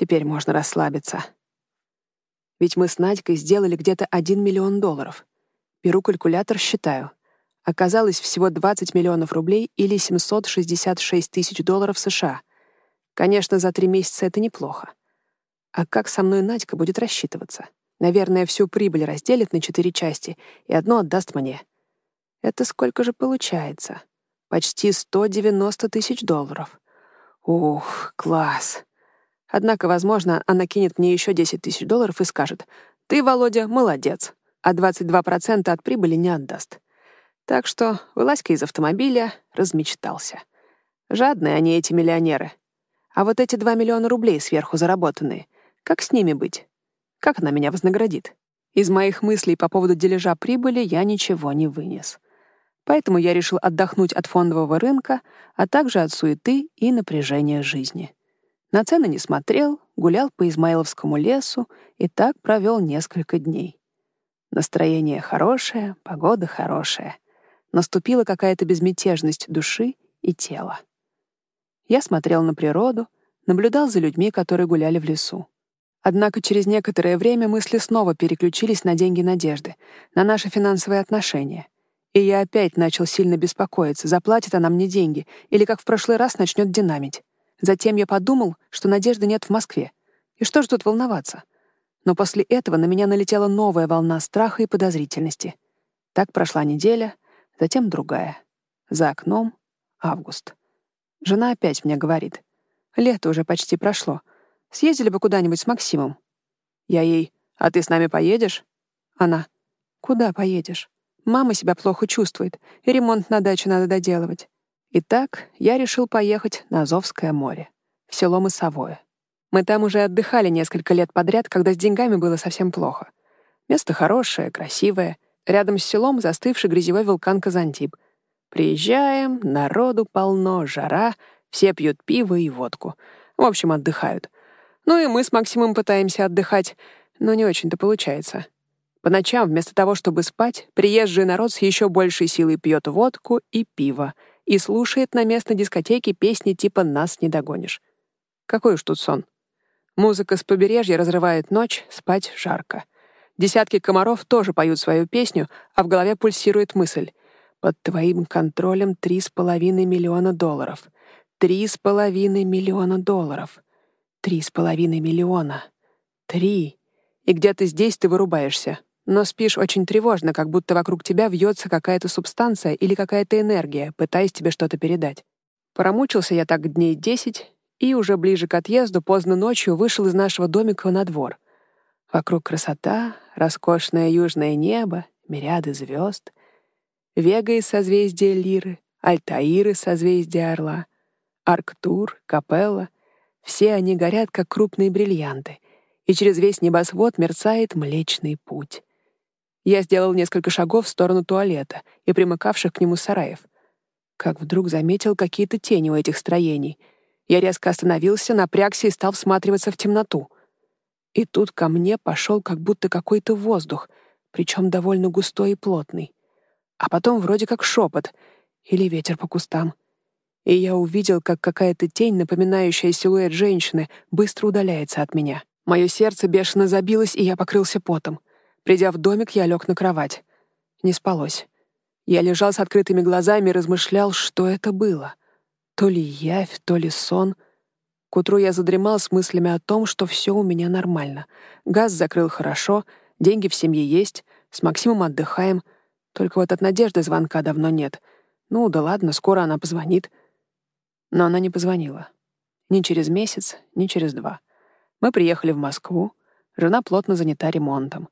Теперь можно расслабиться. Ведь мы с Надькой сделали где-то 1 миллион долларов. Беру калькулятор, считаю. Оказалось всего 20 миллионов рублей или 766 тысяч долларов США. Конечно, за три месяца это неплохо. А как со мной Надька будет рассчитываться? Наверное, всю прибыль разделит на четыре части и одну отдаст мне. Это сколько же получается? Почти 190 тысяч долларов. Ух, класс. Однако, возможно, она кинет мне еще 10 тысяч долларов и скажет, «Ты, Володя, молодец», а 22% от прибыли не отдаст. Так что вылазь-ка из автомобиля, размечтался. Жадные они, эти миллионеры. А вот эти 2 миллиона рублей сверху заработанные, как с ними быть? Как она меня вознаградит? Из моих мыслей по поводу дележа прибыли я ничего не вынес. Поэтому я решил отдохнуть от фондового рынка, а также от суеты и напряжения жизни. На цены не смотрел, гулял по Измайловскому лесу и так провел несколько дней. Настроение хорошее, погода хорошая. Наступила какая-то безмятежность души и тела. Я смотрел на природу, наблюдал за людьми, которые гуляли в лесу. Однако через некоторое время мысли снова переключились на деньги надежды, на наши финансовые отношения. И я опять начал сильно беспокоиться, заплатит она мне деньги или, как в прошлый раз, начнет динамить. Затем я подумал, что надежды нет в Москве. И что же тут волноваться? Но после этого на меня налетела новая волна страха и подозрительности. Так прошла неделя, затем другая. За окном — август. Жена опять мне говорит. Лето уже почти прошло. Съездили бы куда-нибудь с Максимом. Я ей, а ты с нами поедешь? Она, куда поедешь? Мама себя плохо чувствует, и ремонт на даче надо доделывать. Итак, я решил поехать на Азовское море, в село Мысовое. Мы там уже отдыхали несколько лет подряд, когда с деньгами было совсем плохо. Место хорошее, красивое. Рядом с селом застывший грязевой вулкан Казантип. Приезжаем, народу полно, жара, все пьют пиво и водку. В общем, отдыхают. Ну и мы с Максимом пытаемся отдыхать, но не очень-то получается. По ночам, вместо того, чтобы спать, приезжий народ с еще большей силой пьет водку и пиво — и слушает на местной дискотеке песни типа «Нас не догонишь». Какой уж тут сон. Музыка с побережья разрывает ночь, спать жарко. Десятки комаров тоже поют свою песню, а в голове пульсирует мысль. «Под твоим контролем три с половиной миллиона долларов. Три с половиной миллиона долларов. Три с половиной миллиона. Три. И где-то здесь ты вырубаешься но спишь очень тревожно, как будто вокруг тебя вьется какая-то субстанция или какая-то энергия, пытаясь тебе что-то передать. Промучился я так дней десять, и уже ближе к отъезду поздно ночью вышел из нашего домика на двор. Вокруг красота, роскошное южное небо, мириады звезд, Вега из созвездия Лиры, Альтаир созвездия Орла, Арктур, Капелла — все они горят, как крупные бриллианты, и через весь небосвод мерцает Млечный Путь. Я сделал несколько шагов в сторону туалета и примыкавших к нему сараев. Как вдруг заметил какие-то тени у этих строений. Я резко остановился, напрягся и стал всматриваться в темноту. И тут ко мне пошел как будто какой-то воздух, причем довольно густой и плотный. А потом вроде как шепот или ветер по кустам. И я увидел, как какая-то тень, напоминающая силуэт женщины, быстро удаляется от меня. Мое сердце бешено забилось, и я покрылся потом — Придя в домик, я лег на кровать. Не спалось. Я лежал с открытыми глазами и размышлял, что это было. То ли явь, то ли сон. К утру я задремал с мыслями о том, что все у меня нормально. Газ закрыл хорошо, деньги в семье есть, с Максимом отдыхаем. Только вот от Надежды звонка давно нет. Ну да ладно, скоро она позвонит. Но она не позвонила. Ни через месяц, ни через два. Мы приехали в Москву. Жена плотно занята ремонтом.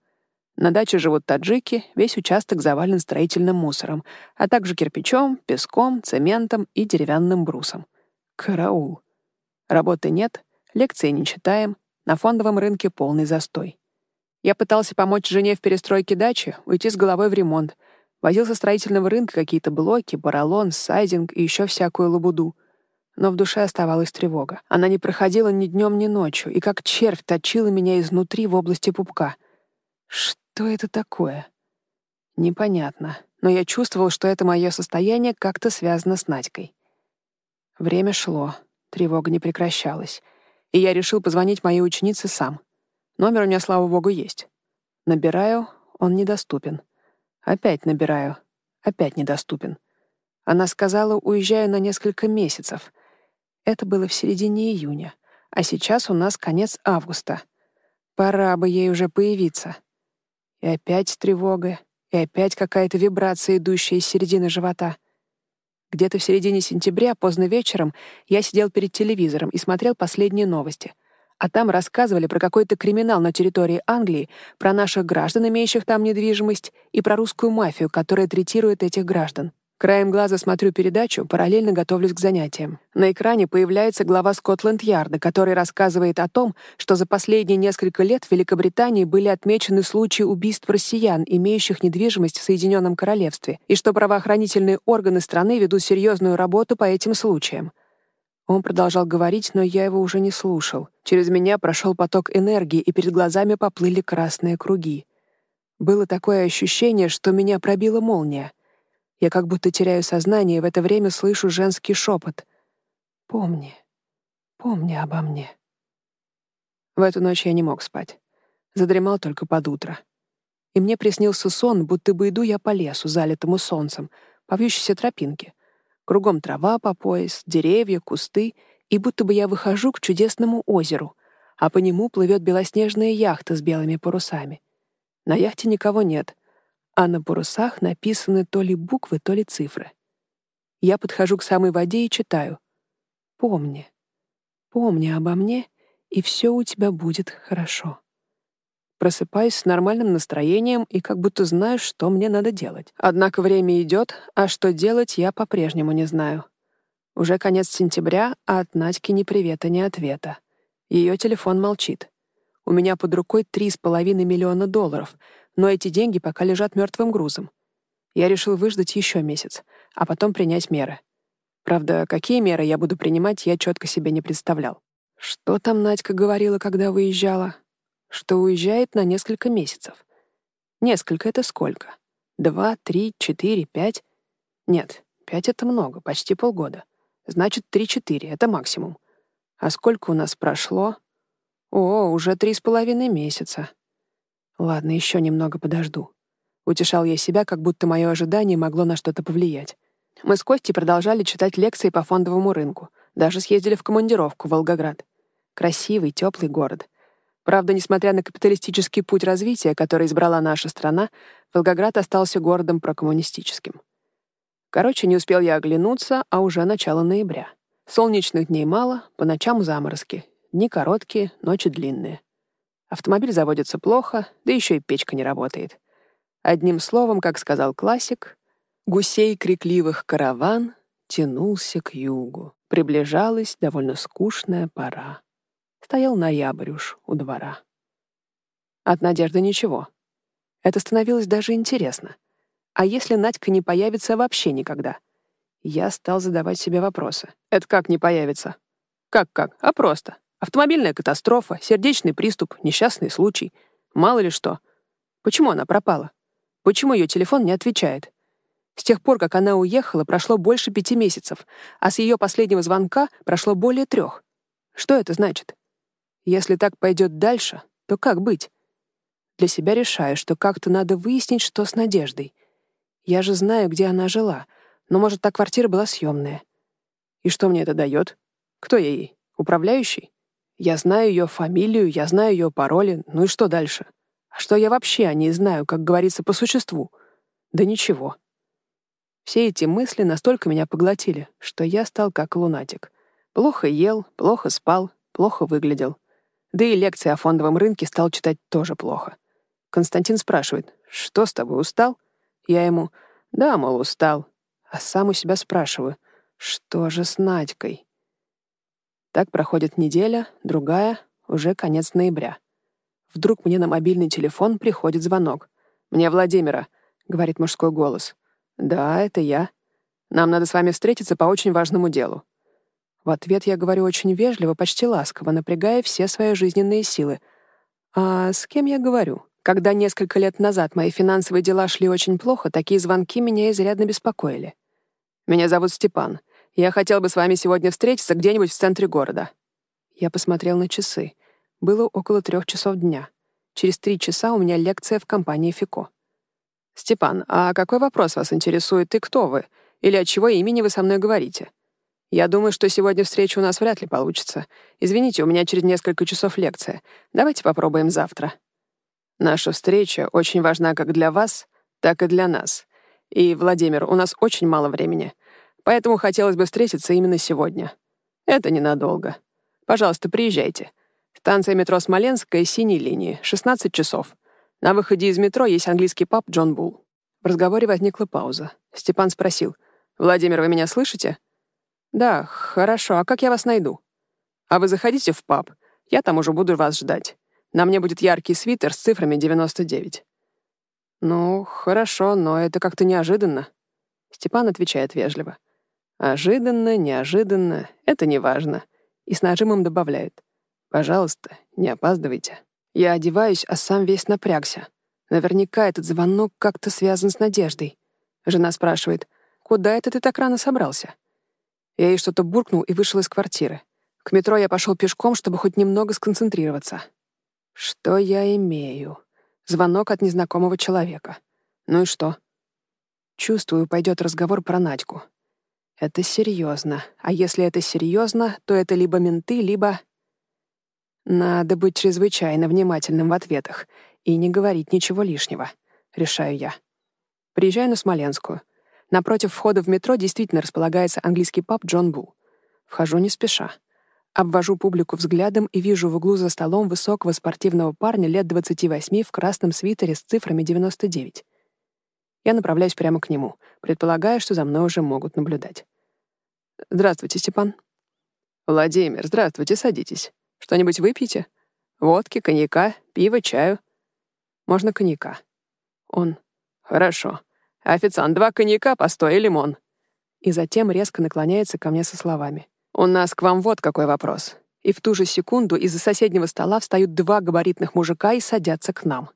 На даче живут таджики, весь участок завален строительным мусором, а также кирпичом, песком, цементом и деревянным брусом. Караул. Работы нет, лекции не читаем, на фондовом рынке полный застой. Я пытался помочь жене в перестройке дачи, уйти с головой в ремонт. Возил со строительного рынка какие-то блоки, поролон, сайдинг и еще всякую лабуду. Но в душе оставалась тревога. Она не проходила ни днем, ни ночью, и как червь точила меня изнутри в области пупка. Что? Что это такое? Непонятно, но я чувствовал, что это мое состояние как-то связано с Надькой. Время шло, тревога не прекращалась. и я решил позвонить моей ученице сам. Номер у меня, слава богу, есть. Набираю, он недоступен. Опять набираю, опять недоступен. Она сказала, уезжаю на несколько месяцев. Это было в середине июня, а сейчас у нас конец августа. Пора бы ей уже появиться. И опять тревога, и опять какая-то вибрация, идущая из середины живота. Где-то в середине сентября, поздно вечером, я сидел перед телевизором и смотрел последние новости. А там рассказывали про какой-то криминал на территории Англии, про наших граждан, имеющих там недвижимость, и про русскую мафию, которая третирует этих граждан. Краем глаза смотрю передачу, параллельно готовлюсь к занятиям. На экране появляется глава Скотланд-Ярда, который рассказывает о том, что за последние несколько лет в Великобритании были отмечены случаи убийств россиян, имеющих недвижимость в Соединенном Королевстве, и что правоохранительные органы страны ведут серьезную работу по этим случаям. Он продолжал говорить, но я его уже не слушал. Через меня прошел поток энергии, и перед глазами поплыли красные круги. Было такое ощущение, что меня пробила молния. Я как будто теряю сознание и в это время слышу женский шепот. «Помни, помни обо мне». В эту ночь я не мог спать. Задремал только под утро. И мне приснился сон, будто бы иду я по лесу, залитому солнцем, по вьющейся тропинке. Кругом трава по пояс, деревья, кусты, и будто бы я выхожу к чудесному озеру, а по нему плывет белоснежная яхта с белыми парусами. На яхте никого нет, а на парусах написаны то ли буквы, то ли цифры. Я подхожу к самой воде и читаю. «Помни, помни обо мне, и все у тебя будет хорошо». Просыпаюсь с нормальным настроением и как будто знаю, что мне надо делать. Однако время идет, а что делать, я по-прежнему не знаю. Уже конец сентября, а от Надьки ни привета, ни ответа. Ее телефон молчит. У меня под рукой три с половиной миллиона долларов — но эти деньги пока лежат мертвым грузом. Я решил выждать еще месяц, а потом принять меры. Правда, какие меры я буду принимать, я четко себе не представлял. Что там Надька говорила, когда выезжала? Что уезжает на несколько месяцев. Несколько — это сколько? Два, три, четыре, пять? Нет, пять — это много, почти полгода. Значит, три-четыре — это максимум. А сколько у нас прошло? О, уже три с половиной месяца. Ладно, еще немного подожду. Утешал я себя, как будто мое ожидание могло на что-то повлиять. Мы с Костей продолжали читать лекции по фондовому рынку. Даже съездили в командировку в Волгоград. Красивый, теплый город. Правда, несмотря на капиталистический путь развития, который избрала наша страна, Волгоград остался городом прокоммунистическим. Короче, не успел я оглянуться, а уже начало ноября. Солнечных дней мало, по ночам заморозки. Дни короткие, ночи длинные. Автомобиль заводится плохо, да еще и печка не работает. Одним словом, как сказал классик, гусей крикливых караван тянулся к югу. Приближалась довольно скучная пора. Стоял ноябрь уж у двора. От надежды ничего. Это становилось даже интересно. А если Надька не появится вообще никогда? Я стал задавать себе вопросы. Это как не появится? Как-как? А просто. Автомобильная катастрофа, сердечный приступ, несчастный случай. Мало ли что. Почему она пропала? Почему ее телефон не отвечает? С тех пор, как она уехала, прошло больше пяти месяцев, а с ее последнего звонка прошло более трех. Что это значит? Если так пойдет дальше, то как быть? Для себя решаю, что как-то надо выяснить, что с Надеждой. Я же знаю, где она жила, но, может, та квартира была съемная. И что мне это дает? Кто я ей? Управляющий? Я знаю ее фамилию, я знаю ее пароли, ну и что дальше? А что я вообще о ней знаю, как говорится, по существу? Да ничего. Все эти мысли настолько меня поглотили, что я стал как лунатик. Плохо ел, плохо спал, плохо выглядел. Да и лекции о фондовом рынке стал читать тоже плохо. Константин спрашивает, что с тобой, устал? Я ему, да, мол, устал. А сам у себя спрашиваю, что же с Надькой? Так проходит неделя, другая, уже конец ноября. Вдруг мне на мобильный телефон приходит звонок. «Мне Владимира», — говорит мужской голос. «Да, это я. Нам надо с вами встретиться по очень важному делу». В ответ я говорю очень вежливо, почти ласково, напрягая все свои жизненные силы. «А с кем я говорю?» Когда несколько лет назад мои финансовые дела шли очень плохо, такие звонки меня изрядно беспокоили. «Меня зовут Степан. Я хотел бы с вами сегодня встретиться где-нибудь в центре города». Я посмотрел на часы. Было около трех часов дня. Через три часа у меня лекция в компании «Фико». «Степан, а какой вопрос вас интересует и кто вы? Или от чего имени вы со мной говорите?» «Я думаю, что сегодня встреча у нас вряд ли получится. Извините, у меня через несколько часов лекция. Давайте попробуем завтра». «Наша встреча очень важна как для вас, так и для нас. И, Владимир, у нас очень мало времени. Поэтому хотелось бы встретиться именно сегодня. Это ненадолго. Пожалуйста, приезжайте. Станция метро Смоленская, синей линии, 16 часов. На выходе из метро есть английский паб «Джон Булл». В разговоре возникла пауза. Степан спросил. «Владимир, вы меня слышите?» «Да, хорошо. А как я вас найду?» «А вы заходите в паб. Я там уже буду вас ждать. На мне будет яркий свитер с цифрами 99». «Ну, хорошо, но это как-то неожиданно». Степан отвечает вежливо. «Ожиданно, неожиданно — это не важно». И с нажимом добавляет. Пожалуйста, не опаздывайте. Я одеваюсь, а сам весь напрягся. Наверняка этот звонок как-то связан с Надеждой. Жена спрашивает, «Куда это ты так рано собрался?» Я ей что-то буркнул и вышел из квартиры. К метро я пошел пешком, чтобы хоть немного сконцентрироваться. Что я имею? Звонок от незнакомого человека. Ну и что? Чувствую, пойдет разговор про Надьку. Это серьезно. А если это серьезно, то это либо менты, либо... Надо быть чрезвычайно внимательным в ответах и не говорить ничего лишнего, решаю я. Приезжаю на Смоленскую. Напротив входа в метро действительно располагается английский паб «Джон Бу». Вхожу не спеша. Обвожу публику взглядом и вижу в углу за столом высокого спортивного парня лет 28 в красном свитере с цифрами 99. Я направляюсь прямо к нему, предполагая, что за мной уже могут наблюдать. «Здравствуйте, Степан». «Владимир, здравствуйте, садитесь. Что-нибудь выпьете? Водки, коньяка, пива, чаю?» «Можно коньяка». Он. «Хорошо. Официант, два коньяка, постой и лимон». И затем резко наклоняется ко мне со словами. «У нас к вам вот какой вопрос». И в ту же секунду из-за соседнего стола встают два габаритных мужика и садятся к нам.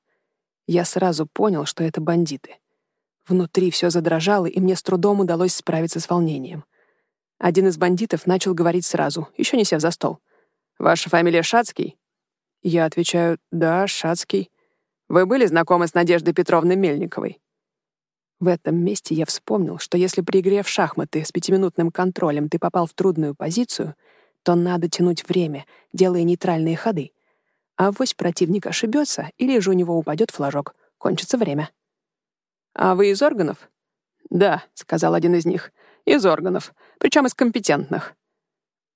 Я сразу понял, что это бандиты. Внутри все задрожало, и мне с трудом удалось справиться с волнением. Один из бандитов начал говорить сразу, еще не сев за стол. «Ваша фамилия Шацкий?» Я отвечаю, «Да, Шацкий». «Вы были знакомы с Надеждой Петровной Мельниковой?» В этом месте я вспомнил, что если при игре в шахматы с пятиминутным контролем ты попал в трудную позицию, то надо тянуть время, делая нейтральные ходы. А вось противник ошибется, или же у него упадет флажок. Кончится время. «А вы из органов?» «Да», — сказал один из них. «Из органов. Причем из компетентных».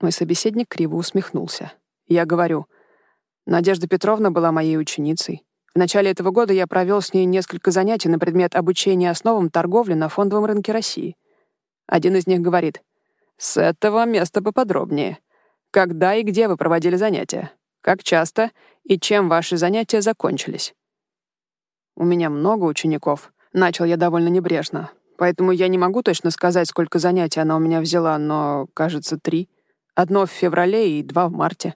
Мой собеседник криво усмехнулся. Я говорю, «Надежда Петровна была моей ученицей. В начале этого года я провел с ней несколько занятий на предмет обучения основам торговли на фондовом рынке России. Один из них говорит, «С этого места поподробнее. Когда и где вы проводили занятия? Как часто и чем ваши занятия закончились?» У меня много учеников, Начал я довольно небрежно. Поэтому я не могу точно сказать, сколько занятий она у меня взяла, но, кажется, три. Одно в феврале и два в марте.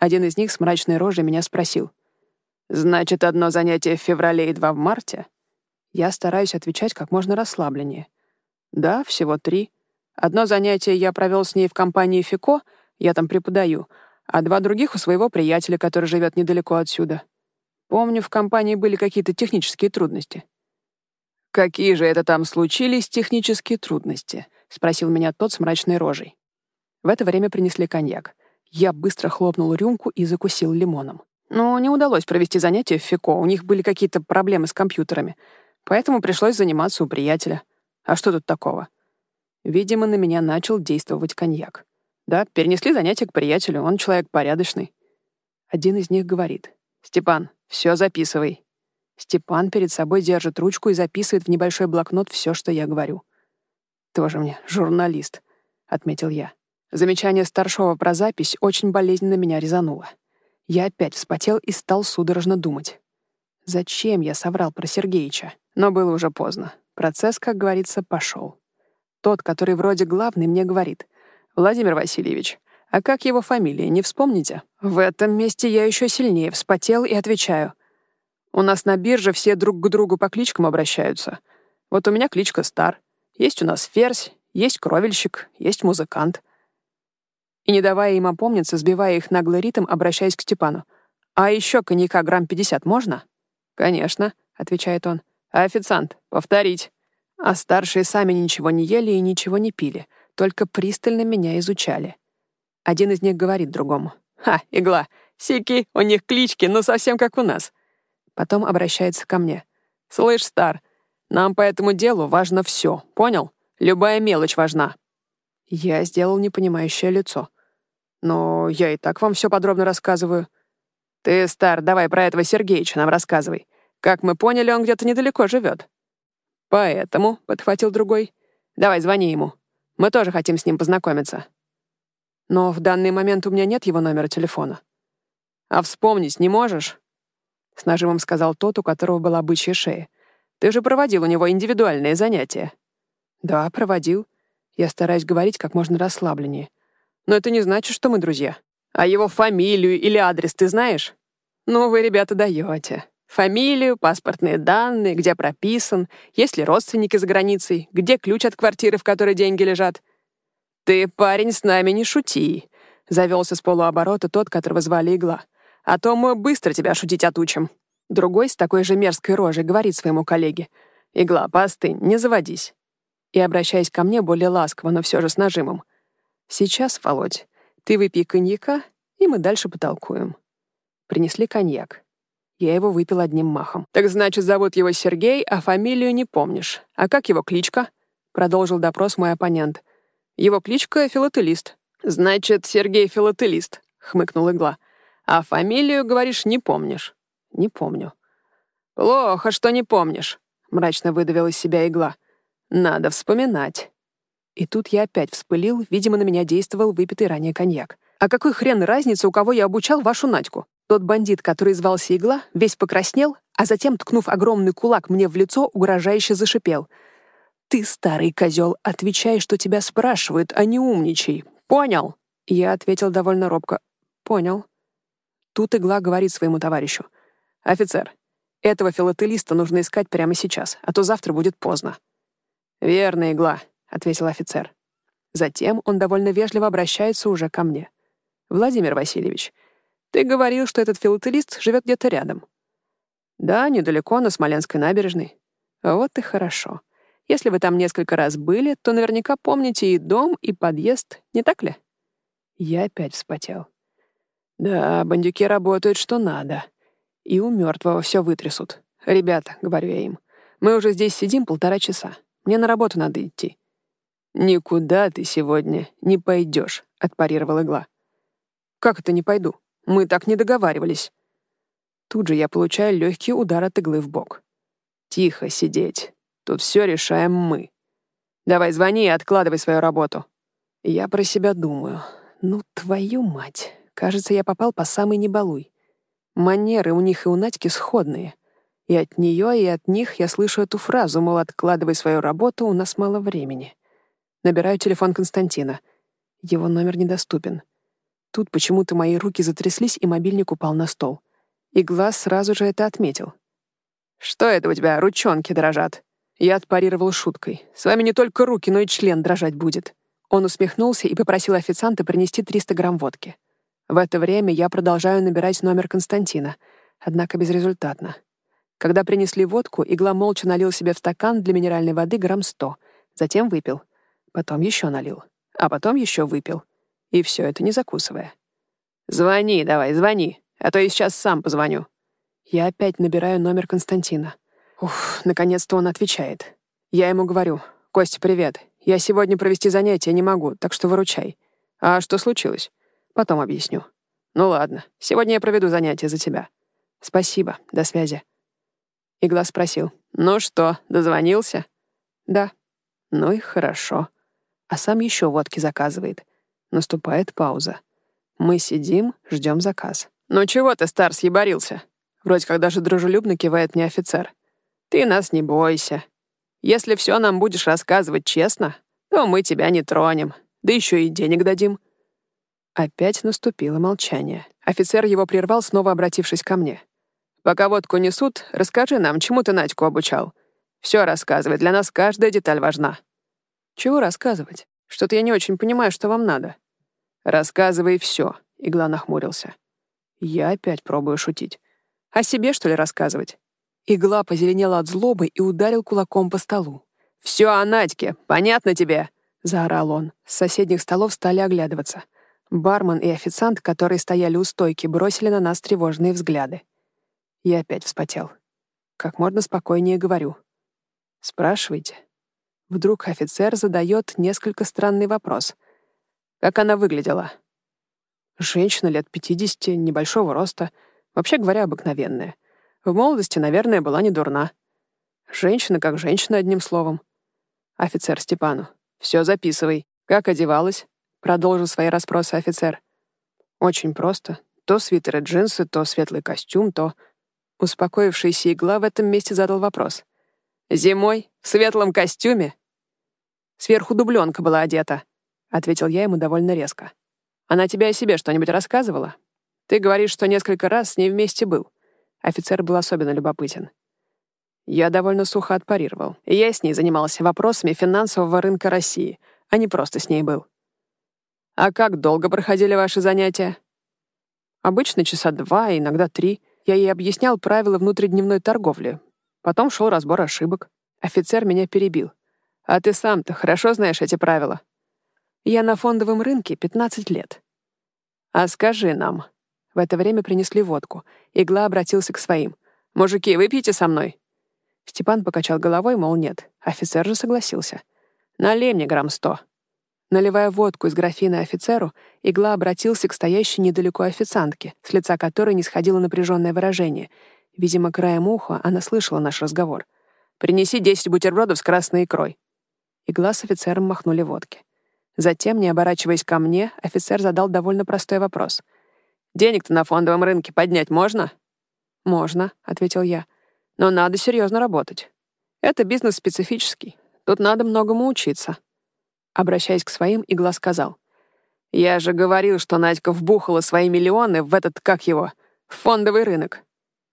Один из них с мрачной рожей меня спросил. «Значит, одно занятие в феврале и два в марте?» Я стараюсь отвечать как можно расслабленнее. «Да, всего три. Одно занятие я провел с ней в компании «Фико», я там преподаю, а два других у своего приятеля, который живет недалеко отсюда. Помню, в компании были какие-то технические трудности. «Какие же это там случились технические трудности?» — спросил меня тот с мрачной рожей. В это время принесли коньяк. Я быстро хлопнул рюмку и закусил лимоном. Но не удалось провести занятия в ФИКО, у них были какие-то проблемы с компьютерами. Поэтому пришлось заниматься у приятеля. А что тут такого? Видимо, на меня начал действовать коньяк. Да, перенесли занятия к приятелю, он человек порядочный. Один из них говорит, «Степан, все записывай. Степан перед собой держит ручку и записывает в небольшой блокнот все, что я говорю. «Тоже мне журналист», — отметил я. Замечание старшего про запись очень болезненно меня резануло. Я опять вспотел и стал судорожно думать. Зачем я соврал про Сергеича? Но было уже поздно. Процесс, как говорится, пошел. Тот, который вроде главный, мне говорит. «Владимир Васильевич, а как его фамилия, не вспомните?» В этом месте я еще сильнее вспотел и отвечаю. У нас на бирже все друг к другу по кличкам обращаются. Вот у меня кличка Стар. Есть у нас Ферзь, есть Кровельщик, есть музыкант. И, не давая им опомниться, сбивая их наглый ритм, обращаясь к Степану. «А еще коньяка грамм пятьдесят можно?» «Конечно», — отвечает он. «Официант, повторить». А старшие сами ничего не ели и ничего не пили, только пристально меня изучали. Один из них говорит другому. «Ха, игла, сики, у них клички, но совсем как у нас». Потом обращается ко мне. «Слышь, Стар, нам по этому делу важно все, понял? Любая мелочь важна». Я сделал непонимающее лицо. «Но я и так вам все подробно рассказываю». «Ты, Стар, давай про этого Сергеича нам рассказывай. Как мы поняли, он где-то недалеко живет. «Поэтому», — подхватил другой, — «давай звони ему. Мы тоже хотим с ним познакомиться». Но в данный момент у меня нет его номера телефона. «А вспомнить не можешь?» С нажимом сказал тот, у которого была бычья шея. «Ты же проводил у него индивидуальные занятия». «Да, проводил. Я стараюсь говорить как можно расслабленнее. Но это не значит, что мы друзья. А его фамилию или адрес ты знаешь? Ну, вы, ребята, даете. Фамилию, паспортные данные, где прописан, есть ли родственники за границей, где ключ от квартиры, в которой деньги лежат. «Ты, парень, с нами не шути», — завелся с полуоборота тот, которого звали Игла. «А то мы быстро тебя шутить отучим». Другой с такой же мерзкой рожей говорит своему коллеге. «Игла, постынь, не заводись». И, обращаясь ко мне более ласково, но все же с нажимом. «Сейчас, Володь, ты выпей коньяка, и мы дальше потолкуем». Принесли коньяк. Я его выпил одним махом. «Так значит, зовут его Сергей, а фамилию не помнишь. А как его кличка?» Продолжил допрос мой оппонент. «Его кличка — филателист». «Значит, Сергей филателист», — хмыкнул игла. «А фамилию, говоришь, не помнишь?» «Не помню». «Плохо, что не помнишь», — мрачно выдавил из себя игла. «Надо вспоминать». И тут я опять вспылил, видимо, на меня действовал выпитый ранее коньяк. «А какой хрен разница, у кого я обучал вашу Надьку? Тот бандит, который звался Игла, весь покраснел, а затем, ткнув огромный кулак мне в лицо, угрожающе зашипел. «Ты, старый козел, отвечай, что тебя спрашивают, а не умничай. Понял?» Я ответил довольно робко. «Понял». Тут Игла говорит своему товарищу. «Офицер, этого филателиста нужно искать прямо сейчас, а то завтра будет поздно». «Верно, Игла», — ответил офицер. Затем он довольно вежливо обращается уже ко мне. «Владимир Васильевич, ты говорил, что этот филателист живет где-то рядом. Да, недалеко, на Смоленской набережной. Вот и хорошо. Если вы там несколько раз были, то наверняка помните и дом, и подъезд, не так ли? Я опять вспотел. Да, бандюки работают что надо. И у мертвого все вытрясут. Ребята, говорю я им, мы уже здесь сидим полтора часа. Мне на работу надо идти. Никуда ты сегодня не пойдешь, отпарировал игла. Как это не пойду? Мы так не договаривались. Тут же я получаю легкий удар от иглы в бок. Тихо сидеть. Тут все решаем мы. Давай звони и откладывай свою работу. Я про себя думаю. Ну, твою мать. Кажется, я попал по самый небалуй. Манеры у них и у Надьки сходные. И от нее, и от них я слышу эту фразу, мол, откладывай свою работу, у нас мало времени. Набираю телефон Константина. Его номер недоступен. Тут почему-то мои руки затряслись, и мобильник упал на стол. И глаз сразу же это отметил. «Что это у тебя, ручонки дрожат?» Я отпарировал шуткой. «С вами не только руки, но и член дрожать будет». Он усмехнулся и попросил официанта принести 300 грамм водки. В это время я продолжаю набирать номер Константина, однако безрезультатно. Когда принесли водку, игла молча налил себе в стакан для минеральной воды грамм 100, затем выпил. Потом еще налил. А потом еще выпил. И все это не закусывая. «Звони давай, звони, а то я сейчас сам позвоню». Я опять набираю номер Константина. Уф, наконец-то он отвечает. Я ему говорю, «Костя, привет. Я сегодня провести занятия не могу, так что выручай». «А что случилось?» «Потом объясню». «Ну ладно, сегодня я проведу занятия за тебя». «Спасибо, до связи». Игла спросил, «Ну что, дозвонился?» «Да». «Ну и хорошо». А сам еще водки заказывает. Наступает пауза. Мы сидим, ждем заказ. «Ну чего ты, Стар, съебарился?» Вроде как даже дружелюбно кивает мне офицер. «Ты нас не бойся. Если все нам будешь рассказывать честно, то мы тебя не тронем, да еще и денег дадим». Опять наступило молчание. Офицер его прервал, снова обратившись ко мне. «Пока водку несут, расскажи нам, чему ты Надьку обучал. Все рассказывай, для нас каждая деталь важна». «Чего рассказывать? Что-то я не очень понимаю, что вам надо». «Рассказывай все», — Игла нахмурился. Я опять пробую шутить. О себе, что ли, рассказывать? Игла позеленела от злобы и ударил кулаком по столу. «Все о Надьке, понятно тебе?» — заорал он. С соседних столов стали оглядываться. Бармен и официант, которые стояли у стойки, бросили на нас тревожные взгляды. Я опять вспотел. Как можно спокойнее говорю. «Спрашивайте». Вдруг офицер задает несколько странный вопрос. «Как она выглядела?» Женщина лет 50, небольшого роста, вообще говоря, обыкновенная. В молодости, наверное, была не дурна. Женщина как женщина, одним словом. Офицер Степану. «Все записывай. Как одевалась?» Продолжил свои расспросы офицер. Очень просто. То свитер и джинсы, то светлый костюм, то... Успокоившийся игла в этом месте задал вопрос. «Зимой? В светлом костюме?» «Сверху дубленка была одета», — ответил я ему довольно резко. «Она тебе о себе что-нибудь рассказывала? Ты говоришь, что несколько раз с ней вместе был». Офицер был особенно любопытен. Я довольно сухо отпарировал. Я с ней занимался вопросами финансового рынка России, а не просто с ней был. «А как долго проходили ваши занятия?» «Обычно часа два, иногда три. Я ей объяснял правила внутридневной торговли. Потом шел разбор ошибок. Офицер меня перебил. «А ты сам-то хорошо знаешь эти правила?» «Я на фондовом рынке 15 лет». «А скажи нам». В это время принесли водку. Игла обратился к своим. «Мужики, выпейте со мной». Степан покачал головой, мол, нет. Офицер же согласился. «Налей мне грамм сто». Наливая водку из графина офицеру, Игла обратился к стоящей недалеко официантке, с лица которой не сходило напряженное выражение. Видимо, краем уха она слышала наш разговор. «Принеси десять бутербродов с красной икрой». Игла с офицером махнули водки. Затем, не оборачиваясь ко мне, офицер задал довольно простой вопрос. «Денег-то на фондовом рынке поднять можно?» «Можно», — ответил я. «Но надо серьезно работать. Это бизнес специфический. Тут надо многому учиться». Обращаясь к своим, Игла сказал. «Я же говорил, что Надька вбухала свои миллионы в этот, как его, фондовый рынок.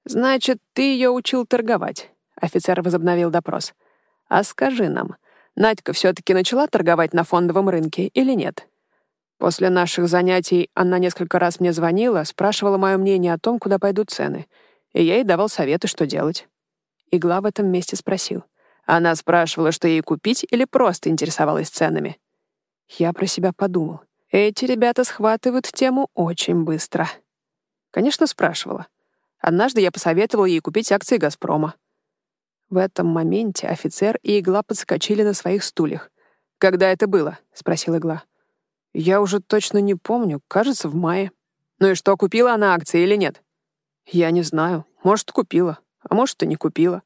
Значит, ты ее учил торговать?» Офицер возобновил допрос. «А скажи нам, Надька все-таки начала торговать на фондовом рынке или нет?» После наших занятий она несколько раз мне звонила, спрашивала мое мнение о том, куда пойдут цены, и я ей давал советы, что делать. Игла в этом месте спросил — она спрашивала, что ей купить, или просто интересовалась ценами. Я про себя подумал. Эти ребята схватывают тему очень быстро. Конечно, спрашивала. Однажды я посоветовал ей купить акции «Газпрома». В этом моменте офицер и Игла подскочили на своих стульях. «Когда это было?» — спросил Игла. «Я уже точно не помню. Кажется, в мае». «Ну и что, купила она акции или нет?» «Я не знаю. Может, купила, а может, и не купила.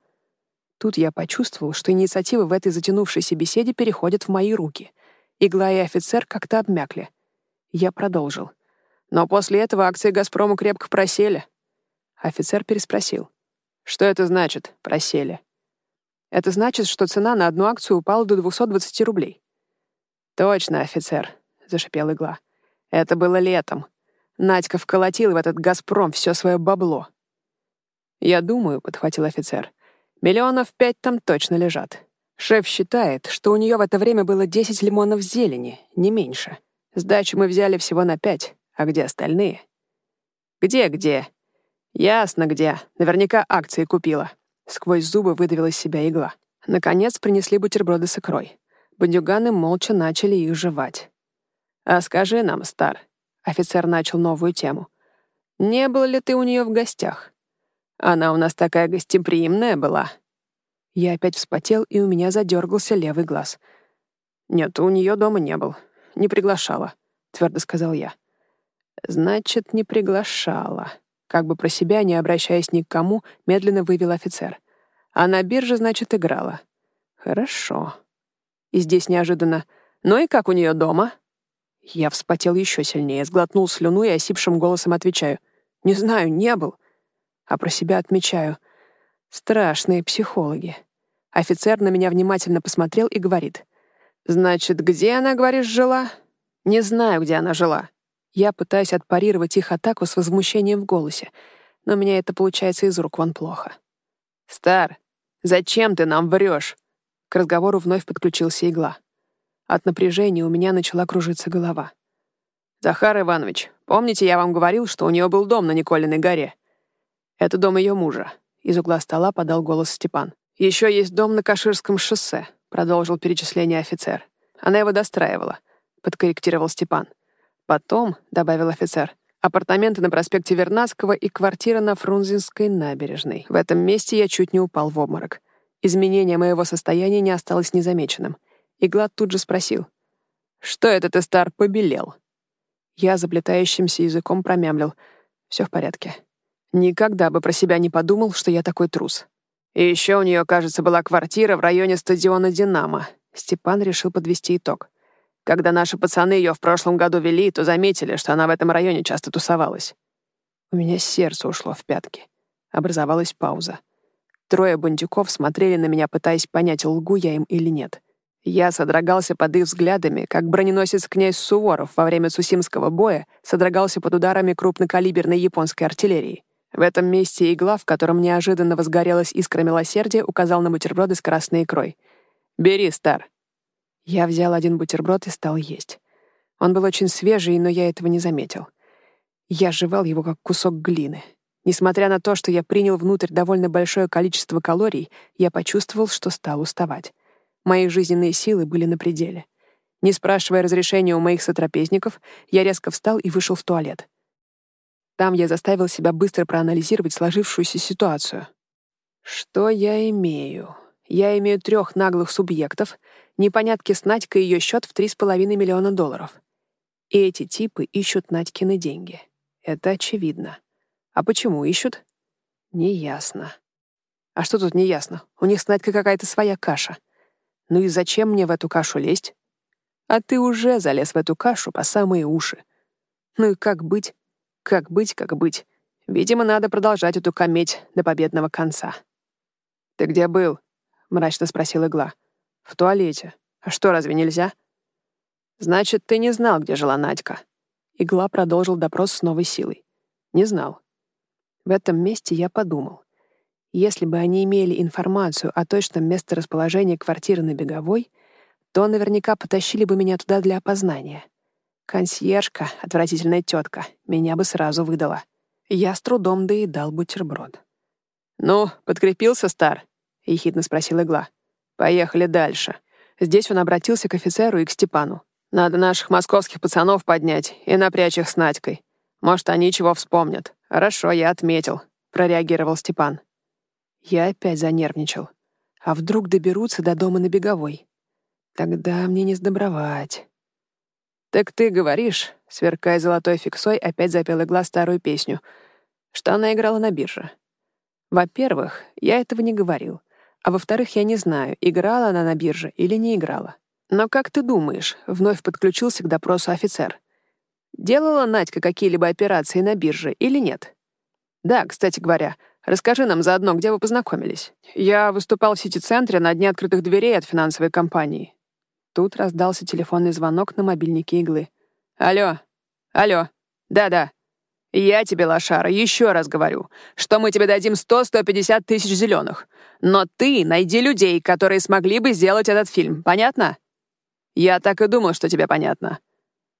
Тут я почувствовал, что инициатива в этой затянувшейся беседе переходит в мои руки. Игла и офицер как-то обмякли. Я продолжил. Но после этого акции «Газпрома» крепко просели. Офицер переспросил. «Что это значит, просели?» «Это значит, что цена на одну акцию упала до 220 рублей». «Точно, офицер», — зашипел Игла. «Это было летом. Надька вколотил в этот «Газпром» все свое бабло». «Я думаю», — подхватил офицер, — Миллионов пять там точно лежат. Шеф считает, что у нее в это время было 10 лимонов зелени, не меньше. Сдачу мы взяли всего на пять, а где остальные? Где-где? Ясно где. Наверняка акции купила. Сквозь зубы выдавила из себя игла. Наконец принесли бутерброды с икрой. Бандюганы молча начали их жевать. «А скажи нам, Стар», — офицер начал новую тему, «не был ли ты у нее в гостях? Она у нас такая гостеприимная была». Я опять вспотел, и у меня задергался левый глаз. «Нет, у нее дома не был. Не приглашала», — твердо сказал я. «Значит, не приглашала». Как бы про себя, не обращаясь ни к кому, медленно вывел офицер. «А на бирже, значит, играла». «Хорошо». И здесь неожиданно. «Ну и как у нее дома?» Я вспотел еще сильнее, сглотнул слюну и осипшим голосом отвечаю. «Не знаю, не был а про себя отмечаю. Страшные психологи. Офицер на меня внимательно посмотрел и говорит. «Значит, где она, говоришь, жила?» «Не знаю, где она жила». Я пытаюсь отпарировать их атаку с возмущением в голосе, но у меня это получается из рук вон плохо. «Стар, зачем ты нам врешь?» К разговору вновь подключился игла. От напряжения у меня начала кружиться голова. «Захар Иванович, помните, я вам говорил, что у нее был дом на Николиной горе? Это дом ее мужа». Из угла стола подал голос Степан. «Еще есть дом на Каширском шоссе», — продолжил перечисление офицер. «Она его достраивала», — подкорректировал Степан. «Потом», — добавил офицер, Апартаменты на проспекте Вернадского и квартира на Фрунзенской набережной. В этом месте я чуть не упал в обморок. Изменение моего состояния не осталось незамеченным. Иглад тут же спросил. «Что это ты, стар, побелел?» Я заплетающимся языком промямлил. Все в порядке. Никогда бы про себя не подумал, что я такой трус. И еще у нее, кажется, была квартира в районе стадиона «Динамо». Степан решил подвести итог. Когда наши пацаны ее в прошлом году вели, то заметили, что она в этом районе часто тусовалась. У меня сердце ушло в пятки. Образовалась пауза. Трое бандюков смотрели на меня, пытаясь понять, лгу я им или нет. Я содрогался под их взглядами, как броненосец князь Суворов во время Цусимского боя содрогался под ударами крупнокалиберной японской артиллерии. В этом месте игла, в котором неожиданно возгорелась искра милосердия, указал на бутерброды с красной икрой. «Бери, Стар, я взял один бутерброд и стал есть. Он был очень свежий, но я этого не заметил. Я жевал его как кусок глины. Несмотря на то, что я принял внутрь довольно большое количество калорий, я почувствовал, что стал уставать. Мои жизненные силы были на пределе. Не спрашивая разрешения у моих сотрапезников, я резко встал и вышел в туалет. Там я заставил себя быстро проанализировать сложившуюся ситуацию. Что я имею? Я имею трех наглых субъектов, непонятки с Надькой ее счет в 3,5 миллиона долларов. И эти типы ищут Надькины деньги. Это очевидно. А почему ищут? Неясно. А что тут неясно? У них с Надькой какая-то своя каша. Ну и зачем мне в эту кашу лезть? А ты уже залез в эту кашу по самые уши. Ну и как быть? Как быть, как быть? Видимо, надо продолжать эту кометь до победного конца. «Ты где был?» мрачно спросил Игла. «В туалете. А что, разве нельзя?» «Значит, ты не знал, где жила Надька». Игла продолжил допрос с новой силой. «Не знал». В этом месте я подумал. Если бы они имели информацию о точном месторасположении квартиры на Беговой, то наверняка потащили бы меня туда для опознания. Консьержка, отвратительная тетка, меня бы сразу выдала. Я с трудом доедал бутерброд. «Ну, подкрепился, Стар?» — ехидно спросил Игла. «Поехали дальше». Здесь он обратился к офицеру и к Степану. «Надо наших московских пацанов поднять и напрячь их с Надькой. Может, они чего вспомнят». «Хорошо, я отметил», — прореагировал Степан. Я опять занервничал. А вдруг доберутся до дома на Беговой? Тогда мне не сдобровать. «Так ты говоришь», — сверкая золотой фиксой, опять запел игла старую песню, что она играла на бирже. Во-первых, я этого не говорил. А во-вторых, я не знаю, играла она на бирже или не играла. Но как ты думаешь, вновь подключился к допросу офицер. Делала Надька какие-либо операции на бирже или нет? Да, кстати говоря, расскажи нам заодно, где вы познакомились. Я выступал в сити-центре на дне открытых дверей от финансовой компании. Тут раздался телефонный звонок на мобильнике иглы. Алло, алло, да-да. Я тебе, лошара, еще раз говорю, что мы тебе дадим 100-150 тысяч зеленых. Но ты найди людей, которые смогли бы сделать этот фильм. Понятно? Я так и думал, что тебе понятно.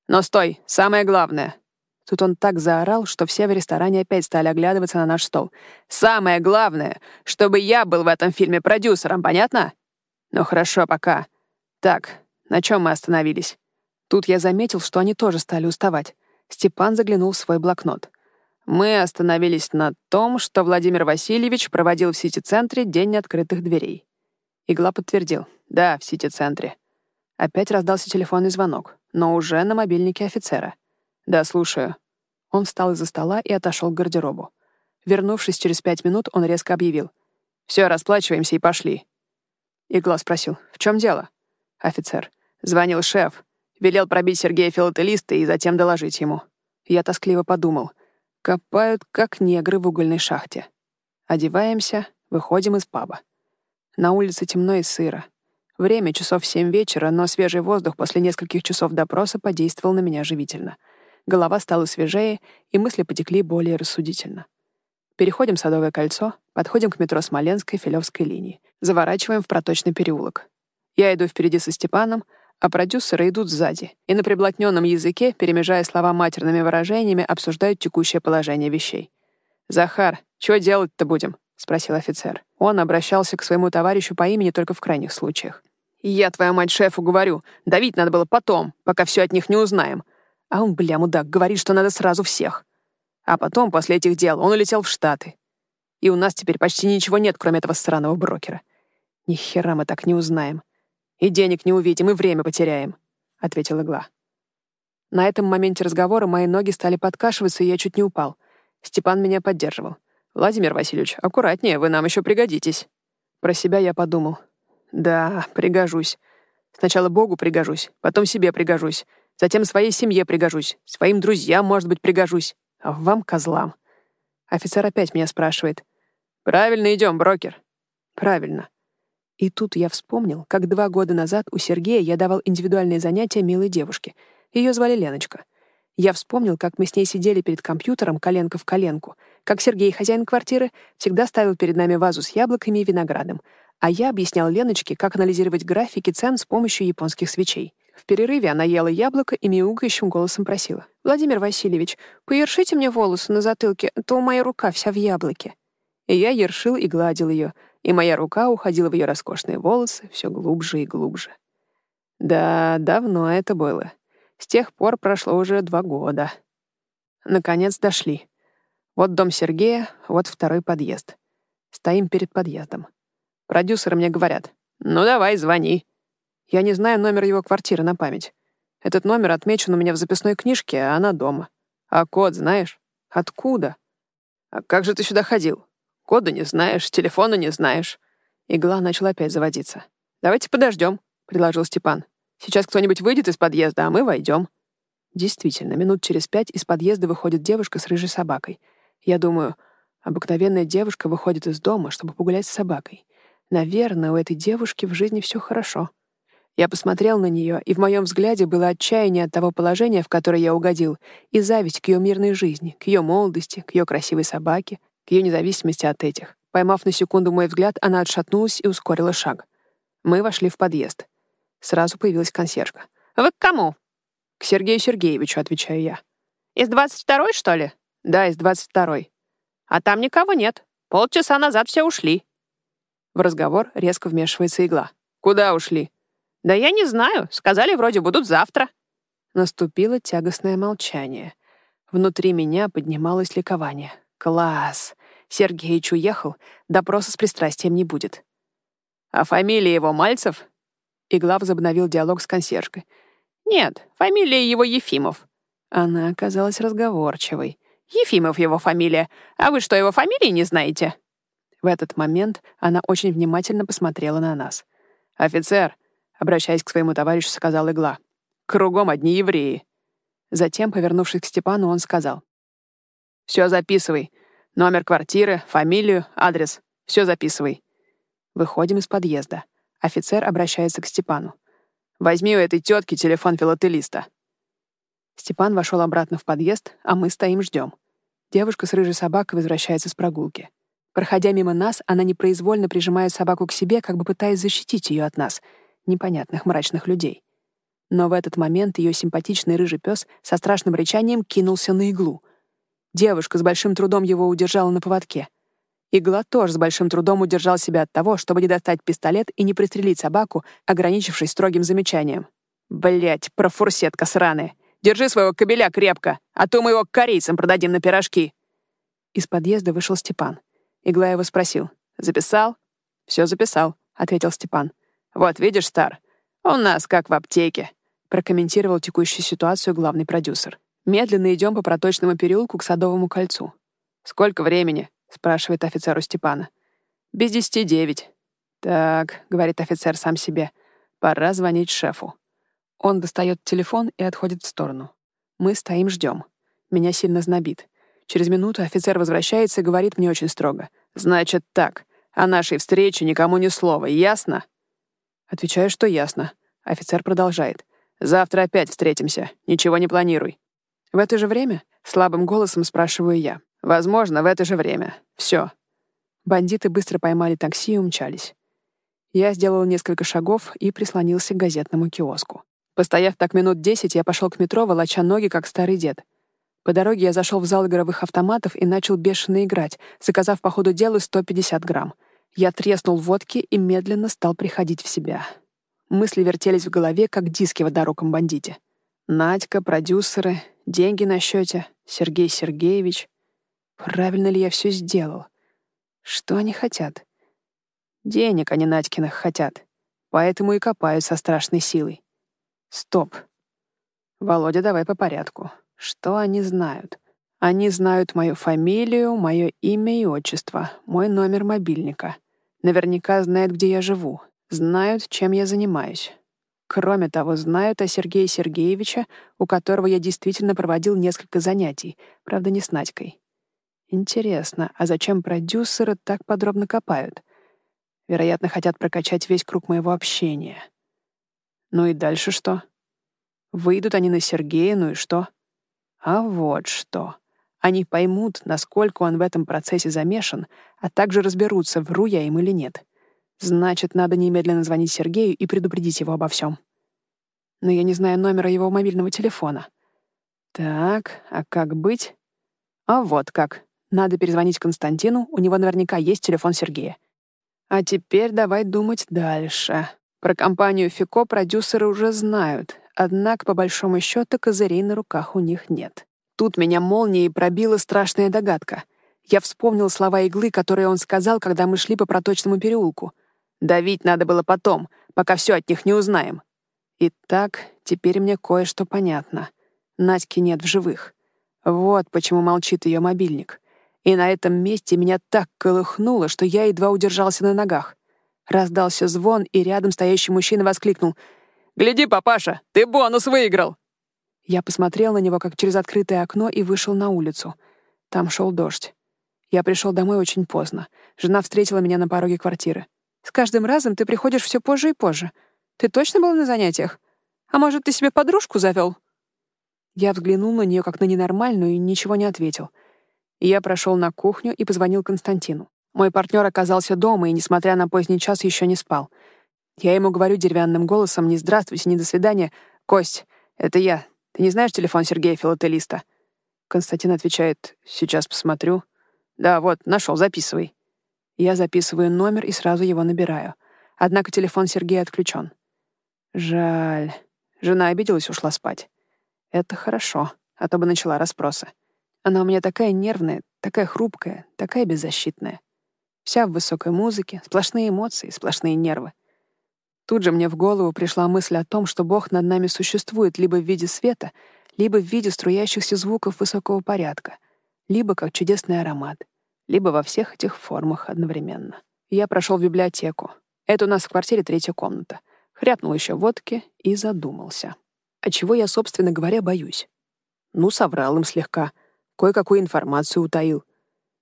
Но стой, самое главное. Тут он так заорал, что все в ресторане опять стали оглядываться на наш стол. Самое главное, чтобы я был в этом фильме продюсером, понятно? Ну хорошо, пока. Так, на чем мы остановились? Тут я заметил, что они тоже стали уставать. Степан заглянул в свой блокнот. Мы остановились на том, что Владимир Васильевич проводил в Сити-центре День открытых дверей. Игла подтвердил. Да, в Сити-центре. Опять раздался телефонный звонок, но уже на мобильнике офицера. Да, слушаю. Он встал из-за стола и отошел к гардеробу. Вернувшись через пять минут, он резко объявил. «Все, расплачиваемся и пошли». Игла спросил. «В чем дело?» Офицер. Звонил шеф. Велел пробить Сергея филателиста и затем доложить ему. Я тоскливо подумал. Копают, как негры в угольной шахте. Одеваемся, выходим из паба. На улице темно и сыро. Время часов семь вечера, но свежий воздух после нескольких часов допроса подействовал на меня живительно. Голова стала свежее, и мысли потекли более рассудительно. Переходим Садовое кольцо, подходим к метро Смоленской, Филевской линии. Заворачиваем в проточный переулок. Я иду впереди со Степаном, а продюсеры идут сзади и на приблотненном языке, перемежая слова матерными выражениями, обсуждают текущее положение вещей. «Захар, что делать-то будем?» — спросил офицер. Он обращался к своему товарищу по имени только в крайних случаях. «Я, твою мать, шефу говорю, давить надо было потом, пока все от них не узнаем. А он, бля, мудак, говорит, что надо сразу всех. А потом, после этих дел, он улетел в Штаты. И у нас теперь почти ничего нет, кроме этого сраного брокера. Ни хера мы так не узнаем. И денег не увидим, и время потеряем», — ответил Игла. На этом моменте разговора мои ноги стали подкашиваться, и я чуть не упал. Степан меня поддерживал. «Владимир Васильевич, аккуратнее, вы нам еще пригодитесь». Про себя я подумал. «Да, пригожусь. Сначала Богу пригожусь, потом себе пригожусь, затем своей семье пригожусь, своим друзьям, может быть, пригожусь, а вам, козлам». Офицер опять меня спрашивает. «Правильно идем, брокер». «Правильно. И тут я вспомнил, как два года назад у Сергея я давал индивидуальные занятия милой девушке. Ее звали Леночка. Я вспомнил, как мы с ней сидели перед компьютером коленка в коленку, как Сергей, хозяин квартиры, всегда ставил перед нами вазу с яблоками и виноградом, а я объяснял Леночке, как анализировать графики цен с помощью японских свечей. В перерыве она ела яблоко и мяукающим голосом просила. «Владимир Васильевич, поершите мне волосы на затылке, то моя рука вся в яблоке». И я ершил и гладил ее — и моя рука уходила в ее роскошные волосы все глубже и глубже. Да, давно это было. С тех пор прошло уже два года. Наконец дошли. Вот дом Сергея, вот второй подъезд. Стоим перед подъездом. Продюсеры мне говорят, «Ну давай, звони». Я не знаю номер его квартиры на память. Этот номер отмечен у меня в записной книжке, а она дома. А код знаешь? Откуда? А как же ты сюда ходил? Кода не знаешь, телефона не знаешь». Игла начала опять заводиться. «Давайте подождем», — предложил Степан. «Сейчас кто-нибудь выйдет из подъезда, а мы войдем». Действительно, минут через пять из подъезда выходит девушка с рыжей собакой. Я думаю, обыкновенная девушка выходит из дома, чтобы погулять с собакой. Наверное, у этой девушки в жизни все хорошо. Я посмотрел на нее, и в моем взгляде было отчаяние от того положения, в которое я угодил, и зависть к ее мирной жизни, к ее молодости, к ее красивой собаке, ее независимости от этих. Поймав на секунду мой взгляд, она отшатнулась и ускорила шаг. Мы вошли в подъезд. Сразу появилась консьержка. «Вы к кому?» «К Сергею Сергеевичу», — отвечаю я. «Из двадцать второй, что ли?» «Да, из двадцать второй». «А там никого нет. Полчаса назад все ушли». В разговор резко вмешивается игла. «Куда ушли?» «Да я не знаю. Сказали, вроде будут завтра». Наступило тягостное молчание. Внутри меня поднималось ликование. Класс. Сергеич уехал, допроса с пристрастием не будет. А фамилия его Мальцев? Игла возобновил диалог с консьержкой. Нет, фамилия его Ефимов. Она оказалась разговорчивой. Ефимов его фамилия. А вы что, его фамилии не знаете? В этот момент она очень внимательно посмотрела на нас. «Офицер», — обращаясь к своему товарищу, сказал Игла, — «кругом одни евреи». Затем, повернувшись к Степану, он сказал, все записывай. Номер квартиры, фамилию, адрес. Все записывай. Выходим из подъезда. Офицер обращается к Степану. «Возьми у этой тетки телефон филателиста». Степан вошел обратно в подъезд, а мы стоим ждем. Девушка с рыжей собакой возвращается с прогулки. Проходя мимо нас, она непроизвольно прижимает собаку к себе, как бы пытаясь защитить ее от нас, непонятных мрачных людей. Но в этот момент ее симпатичный рыжий пес со страшным рычанием кинулся на иглу — Девушка с большим трудом его удержала на поводке. Игла тоже с большим трудом удержал себя от того, чтобы не достать пистолет и не пристрелить собаку, ограничившись строгим замечанием. Блять, профурсетка сраная! Держи своего кобеля крепко, а то мы его корейцам продадим на пирожки!» Из подъезда вышел Степан. Игла его спросил. «Записал?» «Все записал», — ответил Степан. «Вот, видишь, Стар, у нас как в аптеке», — прокомментировал текущую ситуацию главный продюсер. Медленно идем по проточному переулку к Садовому кольцу. «Сколько времени?» — спрашивает офицер у Степана. «Без десяти девять». «Так», — говорит офицер сам себе, — «пора звонить шефу». Он достает телефон и отходит в сторону. Мы стоим, ждем. Меня сильно знобит. Через минуту офицер возвращается и говорит мне очень строго. «Значит так, о нашей встрече никому ни слова, ясно?» Отвечаю, что ясно. Офицер продолжает. «Завтра опять встретимся. Ничего не планируй. В это же время? Слабым голосом спрашиваю я. Возможно, в это же время. Все. Бандиты быстро поймали такси и умчались. Я сделал несколько шагов и прислонился к газетному киоску. Постояв так минут десять, я пошел к метро, волоча ноги, как старый дед. По дороге я зашел в зал игровых автоматов и начал бешено играть, заказав по ходу дела 150 грамм. Я треснул водки и медленно стал приходить в себя. Мысли вертелись в голове, как диски в одноруком бандите. Надька, продюсеры, деньги на счете, Сергей Сергеевич. Правильно ли я все сделал? Что они хотят? Денег они Надькиных хотят. Поэтому и копают со страшной силой. Стоп. Володя, давай по порядку. Что они знают? Они знают мою фамилию, мое имя и отчество, мой номер мобильника. Наверняка знают, где я живу. Знают, чем я занимаюсь. Кроме того, знают о Сергее Сергеевиче, у которого я действительно проводил несколько занятий, правда, не с Надькой. Интересно, а зачем продюсеры так подробно копают? Вероятно, хотят прокачать весь круг моего общения. Ну и дальше что? Выйдут они на Сергея, ну и что? А вот что. Они поймут, насколько он в этом процессе замешан, а также разберутся, вру я им или нет. Значит, надо немедленно звонить Сергею и предупредить его обо всем. Но я не знаю номера его мобильного телефона. Так, а как быть? А вот как. Надо перезвонить Константину, у него наверняка есть телефон Сергея. А теперь давай думать дальше. Про компанию «Фико» продюсеры уже знают, однако, по большому счету, козырей на руках у них нет. Тут меня молнией пробила страшная догадка. Я вспомнил слова иглы, которые он сказал, когда мы шли по проточному переулку. Давить надо было потом, пока все от них не узнаем. Итак, теперь мне кое-что понятно. Надьки нет в живых. Вот почему молчит ее мобильник. И на этом месте меня так колыхнуло, что я едва удержался на ногах. Раздался звон, и рядом стоящий мужчина воскликнул. «Гляди, папаша, ты бонус выиграл!» Я посмотрел на него, как через открытое окно, и вышел на улицу. Там шел дождь. Я пришел домой очень поздно. Жена встретила меня на пороге квартиры. «С каждым разом ты приходишь все позже и позже. Ты точно был на занятиях? А может, ты себе подружку завел?» Я взглянул на нее как на ненормальную и ничего не ответил — я прошел на кухню и позвонил Константину. Мой партнер оказался дома и, несмотря на поздний час, еще не спал. Я ему говорю деревянным голосом «Не здравствуйте, не до свидания». «Кость, это я. Ты не знаешь телефон Сергея Филателиста?» Константин отвечает «Сейчас посмотрю». «Да, вот, нашел, записывай». Я записываю номер и сразу его набираю. Однако телефон Сергея отключен. Жаль. Жена обиделась, ушла спать. Это хорошо, а то бы начала расспросы. Она у меня такая нервная, такая хрупкая, такая беззащитная. Вся в высокой музыке, сплошные эмоции, сплошные нервы. Тут же мне в голову пришла мысль о том, что Бог над нами существует либо в виде света, либо в виде струящихся звуков высокого порядка, либо как чудесный аромат, либо во всех этих формах одновременно. Я прошел в библиотеку. Это у нас в квартире третья комната. Хряпнул еще водки и задумался. А чего я, собственно говоря, боюсь? Ну, соврал им слегка — кое-какую информацию утаил.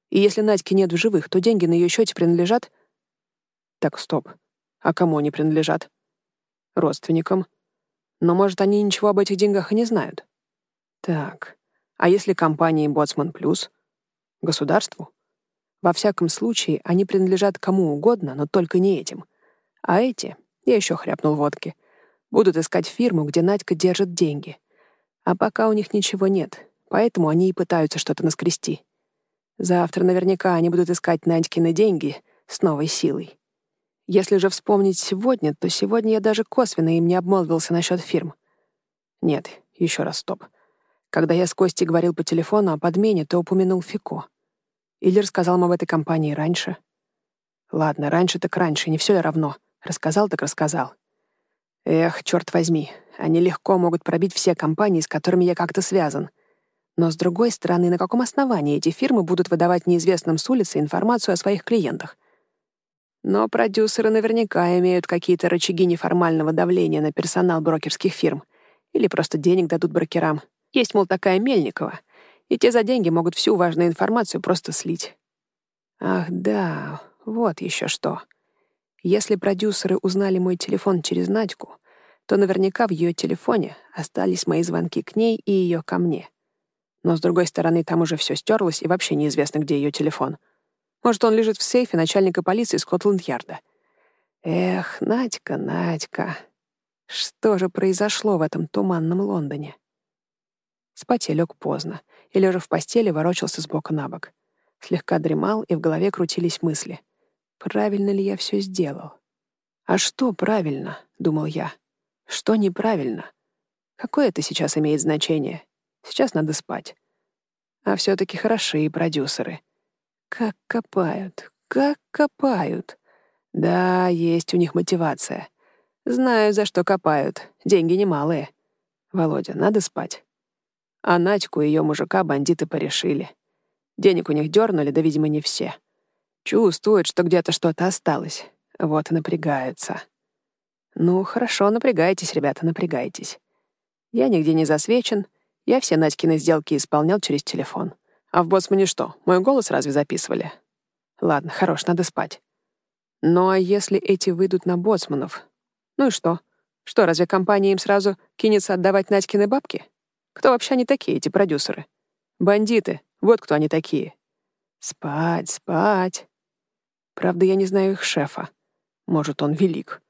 И если Надьки нет в живых, то деньги на ее счете принадлежат... Так, стоп. А кому они принадлежат? Родственникам. Но, может, они ничего об этих деньгах и не знают. Так, а если компании «Боцман Плюс»? Государству? Во всяком случае, они принадлежат кому угодно, но только не этим. А эти, я еще хряпнул водки, будут искать фирму, где Надька держит деньги. А пока у них ничего нет, Поэтому они и пытаются что-то наскрести. Завтра наверняка они будут искать Надькины деньги с новой силой. Если же вспомнить сегодня, то сегодня я даже косвенно им не обмолвился насчет фирм. Нет, еще раз стоп. Когда я с Костей говорил по телефону о подмене, то упомянул Фико. Или рассказал им об этой компании раньше. Ладно, раньше так раньше, не все ли равно. Рассказал так рассказал. Эх, черт возьми, они легко могут пробить все компании, с которыми я как-то связан — но, с другой стороны, на каком основании эти фирмы будут выдавать неизвестным с улицы информацию о своих клиентах? Но продюсеры наверняка имеют какие-то рычаги неформального давления на персонал брокерских фирм. Или просто денег дадут брокерам. Есть, мол, такая Мельникова. И те за деньги могут всю важную информацию просто слить. Ах, да, вот еще что. Если продюсеры узнали мой телефон через Надьку, то наверняка в ее телефоне остались мои звонки к ней и ее ко мне. Но, с другой стороны, там уже все стерлось, и вообще неизвестно, где ее телефон. Может, он лежит в сейфе начальника полиции Скотланд-Ярда. Эх, Надька, Надька. Что же произошло в этом туманном Лондоне? Спать я лег поздно, и, лежа в постели, ворочался с бока на бок. Слегка дремал, и в голове крутились мысли. Правильно ли я все сделал? «А что правильно?» — думал я. «Что неправильно? Какое это сейчас имеет значение? Сейчас надо спать. А все-таки хороши продюсеры. Как копают, как копают. Да, есть у них мотивация. Знаю, за что копают. Деньги немалые. Володя, надо спать. А Надьку и ее мужика бандиты порешили. Денег у них дернули, да, видимо, не все. Чувствуют, что где-то что-то осталось. Вот и напрягаются. Ну, хорошо, напрягайтесь, ребята, напрягайтесь. Я нигде не засвечен, я все Надькины сделки исполнял через телефон. А в Боцмане что, мой голос разве записывали? Ладно, хорош, надо спать. Ну а если эти выйдут на Боцманов? Ну и что? Что, разве компания им сразу кинется отдавать Надькины бабки? Кто вообще они такие, эти продюсеры? Бандиты, вот кто они такие. Спать, спать. Правда, я не знаю их шефа. Может, он велик.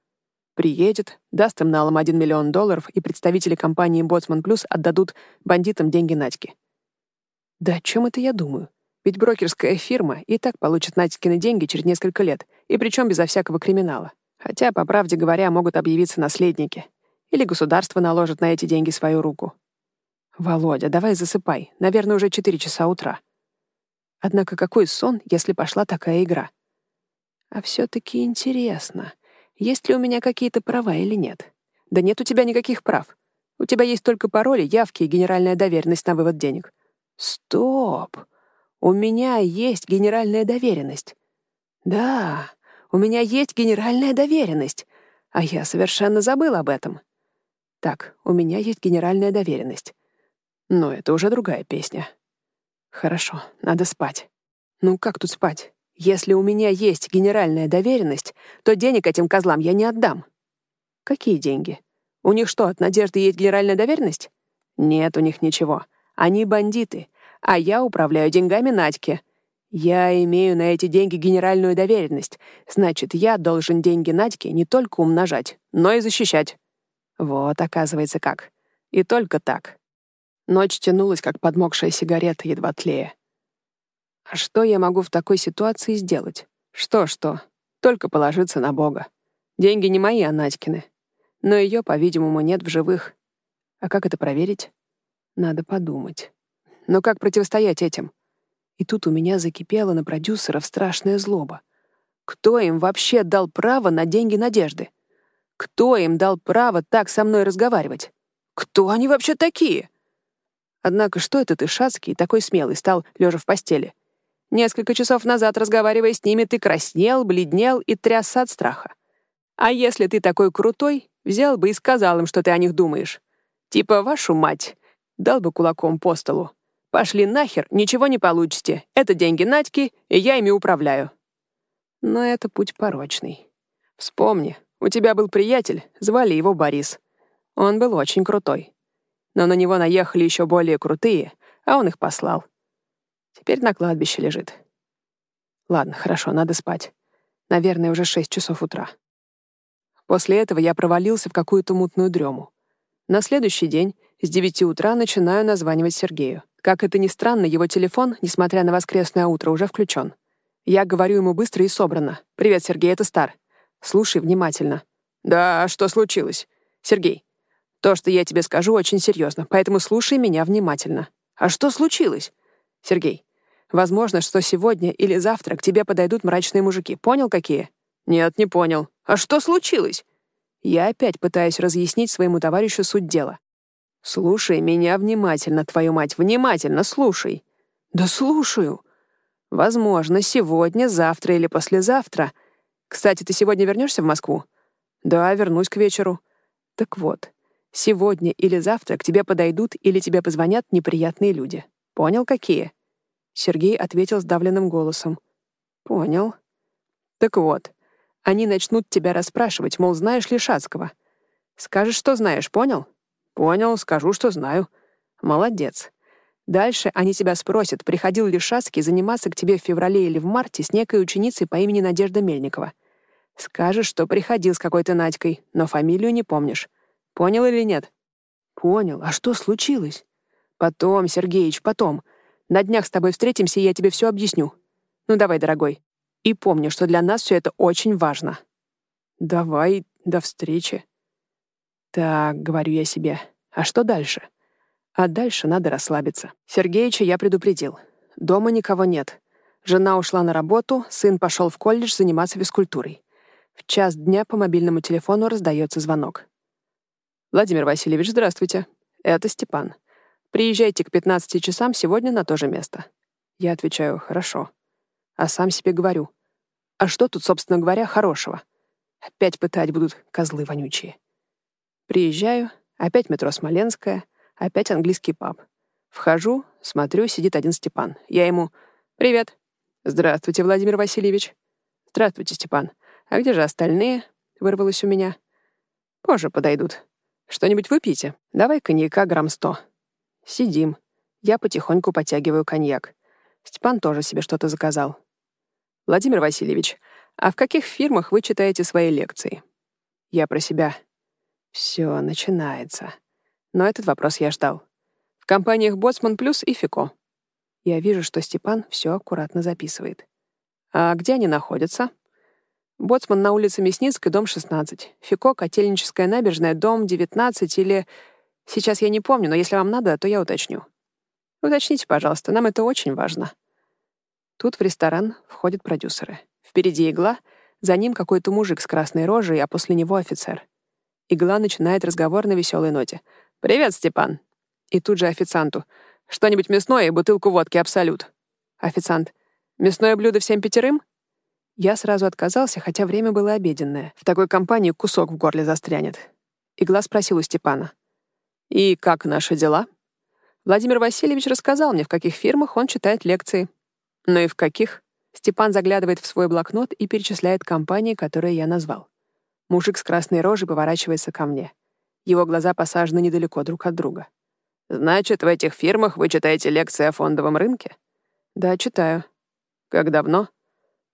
Приедет, даст им налом 1 миллион долларов, и представители компании «Боцман Плюс» отдадут бандитам деньги Надьки. Да о чем это я думаю? Ведь брокерская фирма и так получит Надькины деньги через несколько лет, и причем безо всякого криминала. Хотя, по правде говоря, могут объявиться наследники. Или государство наложит на эти деньги свою руку. «Володя, давай засыпай. Наверное, уже 4 часа утра». Однако какой сон, если пошла такая игра? А все-таки интересно, есть ли у меня какие-то права или нет. Да нет у тебя никаких прав. У тебя есть только пароли, явки и генеральная доверенность на вывод денег. Стоп! У меня есть генеральная доверенность. Да, у меня есть генеральная доверенность. А я совершенно забыл об этом. Так, у меня есть генеральная доверенность. Но это уже другая песня. Хорошо, надо спать. Ну как тут спать? Если у меня есть генеральная доверенность, то денег этим козлам я не отдам. Какие деньги? У них что, от Надежды есть генеральная доверенность? Нет у них ничего. Они бандиты, а я управляю деньгами Надьки. Я имею на эти деньги генеральную доверенность. Значит, я должен деньги Надьке не только умножать, но и защищать. Вот, оказывается, как. И только так. Ночь тянулась, как подмокшая сигарета, едва тлея. А что я могу в такой ситуации сделать? Что-что? Только положиться на Бога. Деньги не мои, а Надькины. Но ее, по-видимому, нет в живых. А как это проверить? Надо подумать. Но как противостоять этим? И тут у меня закипела на продюсеров страшная злоба. Кто им вообще дал право на деньги Надежды? Кто им дал право так со мной разговаривать? Кто они вообще такие? Однако что это ты, Шацкий, такой смелый стал, лежа в постели? Несколько часов назад, разговаривая с ними, ты краснел, бледнел и трясся от страха. А если ты такой крутой, взял бы и сказал им, что ты о них думаешь. Типа, вашу мать, дал бы кулаком по столу. Пошли нахер, ничего не получите. Это деньги Надьки, и я ими управляю. Но это путь порочный. Вспомни, у тебя был приятель, звали его Борис. Он был очень крутой. Но на него наехали еще более крутые, а он их послал. Теперь на кладбище лежит. Ладно, хорошо, надо спать. Наверное, уже шесть часов утра. После этого я провалился в какую-то мутную дрему. На следующий день с девяти утра начинаю названивать Сергею. Как это ни странно, его телефон, несмотря на воскресное утро, уже включен. Я говорю ему быстро и собрано. «Привет, Сергей, это Стар. Слушай внимательно». «Да, а что случилось?» «Сергей, то, что я тебе скажу, очень серьезно, поэтому слушай меня внимательно». «А что случилось?» «Сергей, Возможно, что сегодня или завтра к тебе подойдут мрачные мужики. Понял, какие? Нет, не понял. А что случилось? Я опять пытаюсь разъяснить своему товарищу суть дела. Слушай меня внимательно, твою мать, внимательно слушай. Да слушаю. Возможно, сегодня, завтра или послезавтра. Кстати, ты сегодня вернешься в Москву? Да, вернусь к вечеру. Так вот, сегодня или завтра к тебе подойдут или тебе позвонят неприятные люди. Понял, какие? Сергей ответил сдавленным голосом. «Понял. Так вот, они начнут тебя расспрашивать, мол, знаешь ли Шацкого? Скажешь, что знаешь, понял? Понял, скажу, что знаю. Молодец. Дальше они тебя спросят, приходил ли Шацкий заниматься к тебе в феврале или в марте с некой ученицей по имени Надежда Мельникова. Скажешь, что приходил с какой-то Надькой, но фамилию не помнишь. Понял или нет? Понял. А что случилось? Потом, Сергеич, потом. На днях с тобой встретимся, и я тебе все объясню. Ну давай, дорогой. И помни, что для нас все это очень важно. Давай, до встречи. Так, говорю я себе. А что дальше? А дальше надо расслабиться. Сергеича я предупредил. Дома никого нет. Жена ушла на работу, сын пошел в колледж заниматься физкультурой. В час дня по мобильному телефону раздается звонок. «Владимир Васильевич, здравствуйте. Это Степан. Приезжайте к 15 часам сегодня на то же место». Я отвечаю «Хорошо». А сам себе говорю «А что тут, собственно говоря, хорошего?» Опять пытать будут козлы вонючие. Приезжаю, опять метро Смоленская, опять английский паб. Вхожу, смотрю, сидит один Степан. Я ему «Привет». «Здравствуйте, Владимир Васильевич». «Здравствуйте, Степан. А где же остальные?» — вырвалось у меня. «Позже подойдут. Что-нибудь выпьете? Давай коньяка грамм сто». Сидим. Я потихоньку подтягиваю коньяк. Степан тоже себе что-то заказал. «Владимир Васильевич, а в каких фирмах вы читаете свои лекции?» Я про себя. Все начинается. Но этот вопрос я ждал. В компаниях «Боцман Плюс» и «Фико». Я вижу, что Степан все аккуратно записывает. А где они находятся? Боцман на улице Мясницкой, дом 16. Фико, Котельническая набережная, дом 19 или... Сейчас я не помню, но если вам надо, то я уточню. Уточните, пожалуйста, нам это очень важно. Тут в ресторан входят продюсеры. Впереди игла, за ним какой-то мужик с красной рожей, а после него офицер. Игла начинает разговор на веселой ноте. «Привет, Степан!» И тут же официанту. Что-нибудь мясное и бутылку водки «Абсолют». Официант. «Мясное блюдо всем пятерым?» Я сразу отказался, хотя время было обеденное. В такой компании кусок в горле застрянет. Игла спросил у Степана. «И как наши дела?» Владимир Васильевич рассказал мне, в каких фирмах он читает лекции. «Ну и в каких?» Степан заглядывает в свой блокнот и перечисляет компании, которые я назвал. Мужик с красной рожей поворачивается ко мне. Его глаза посажены недалеко друг от друга. Значит, в этих фирмах вы читаете лекции о фондовом рынке? Да, читаю. Как давно?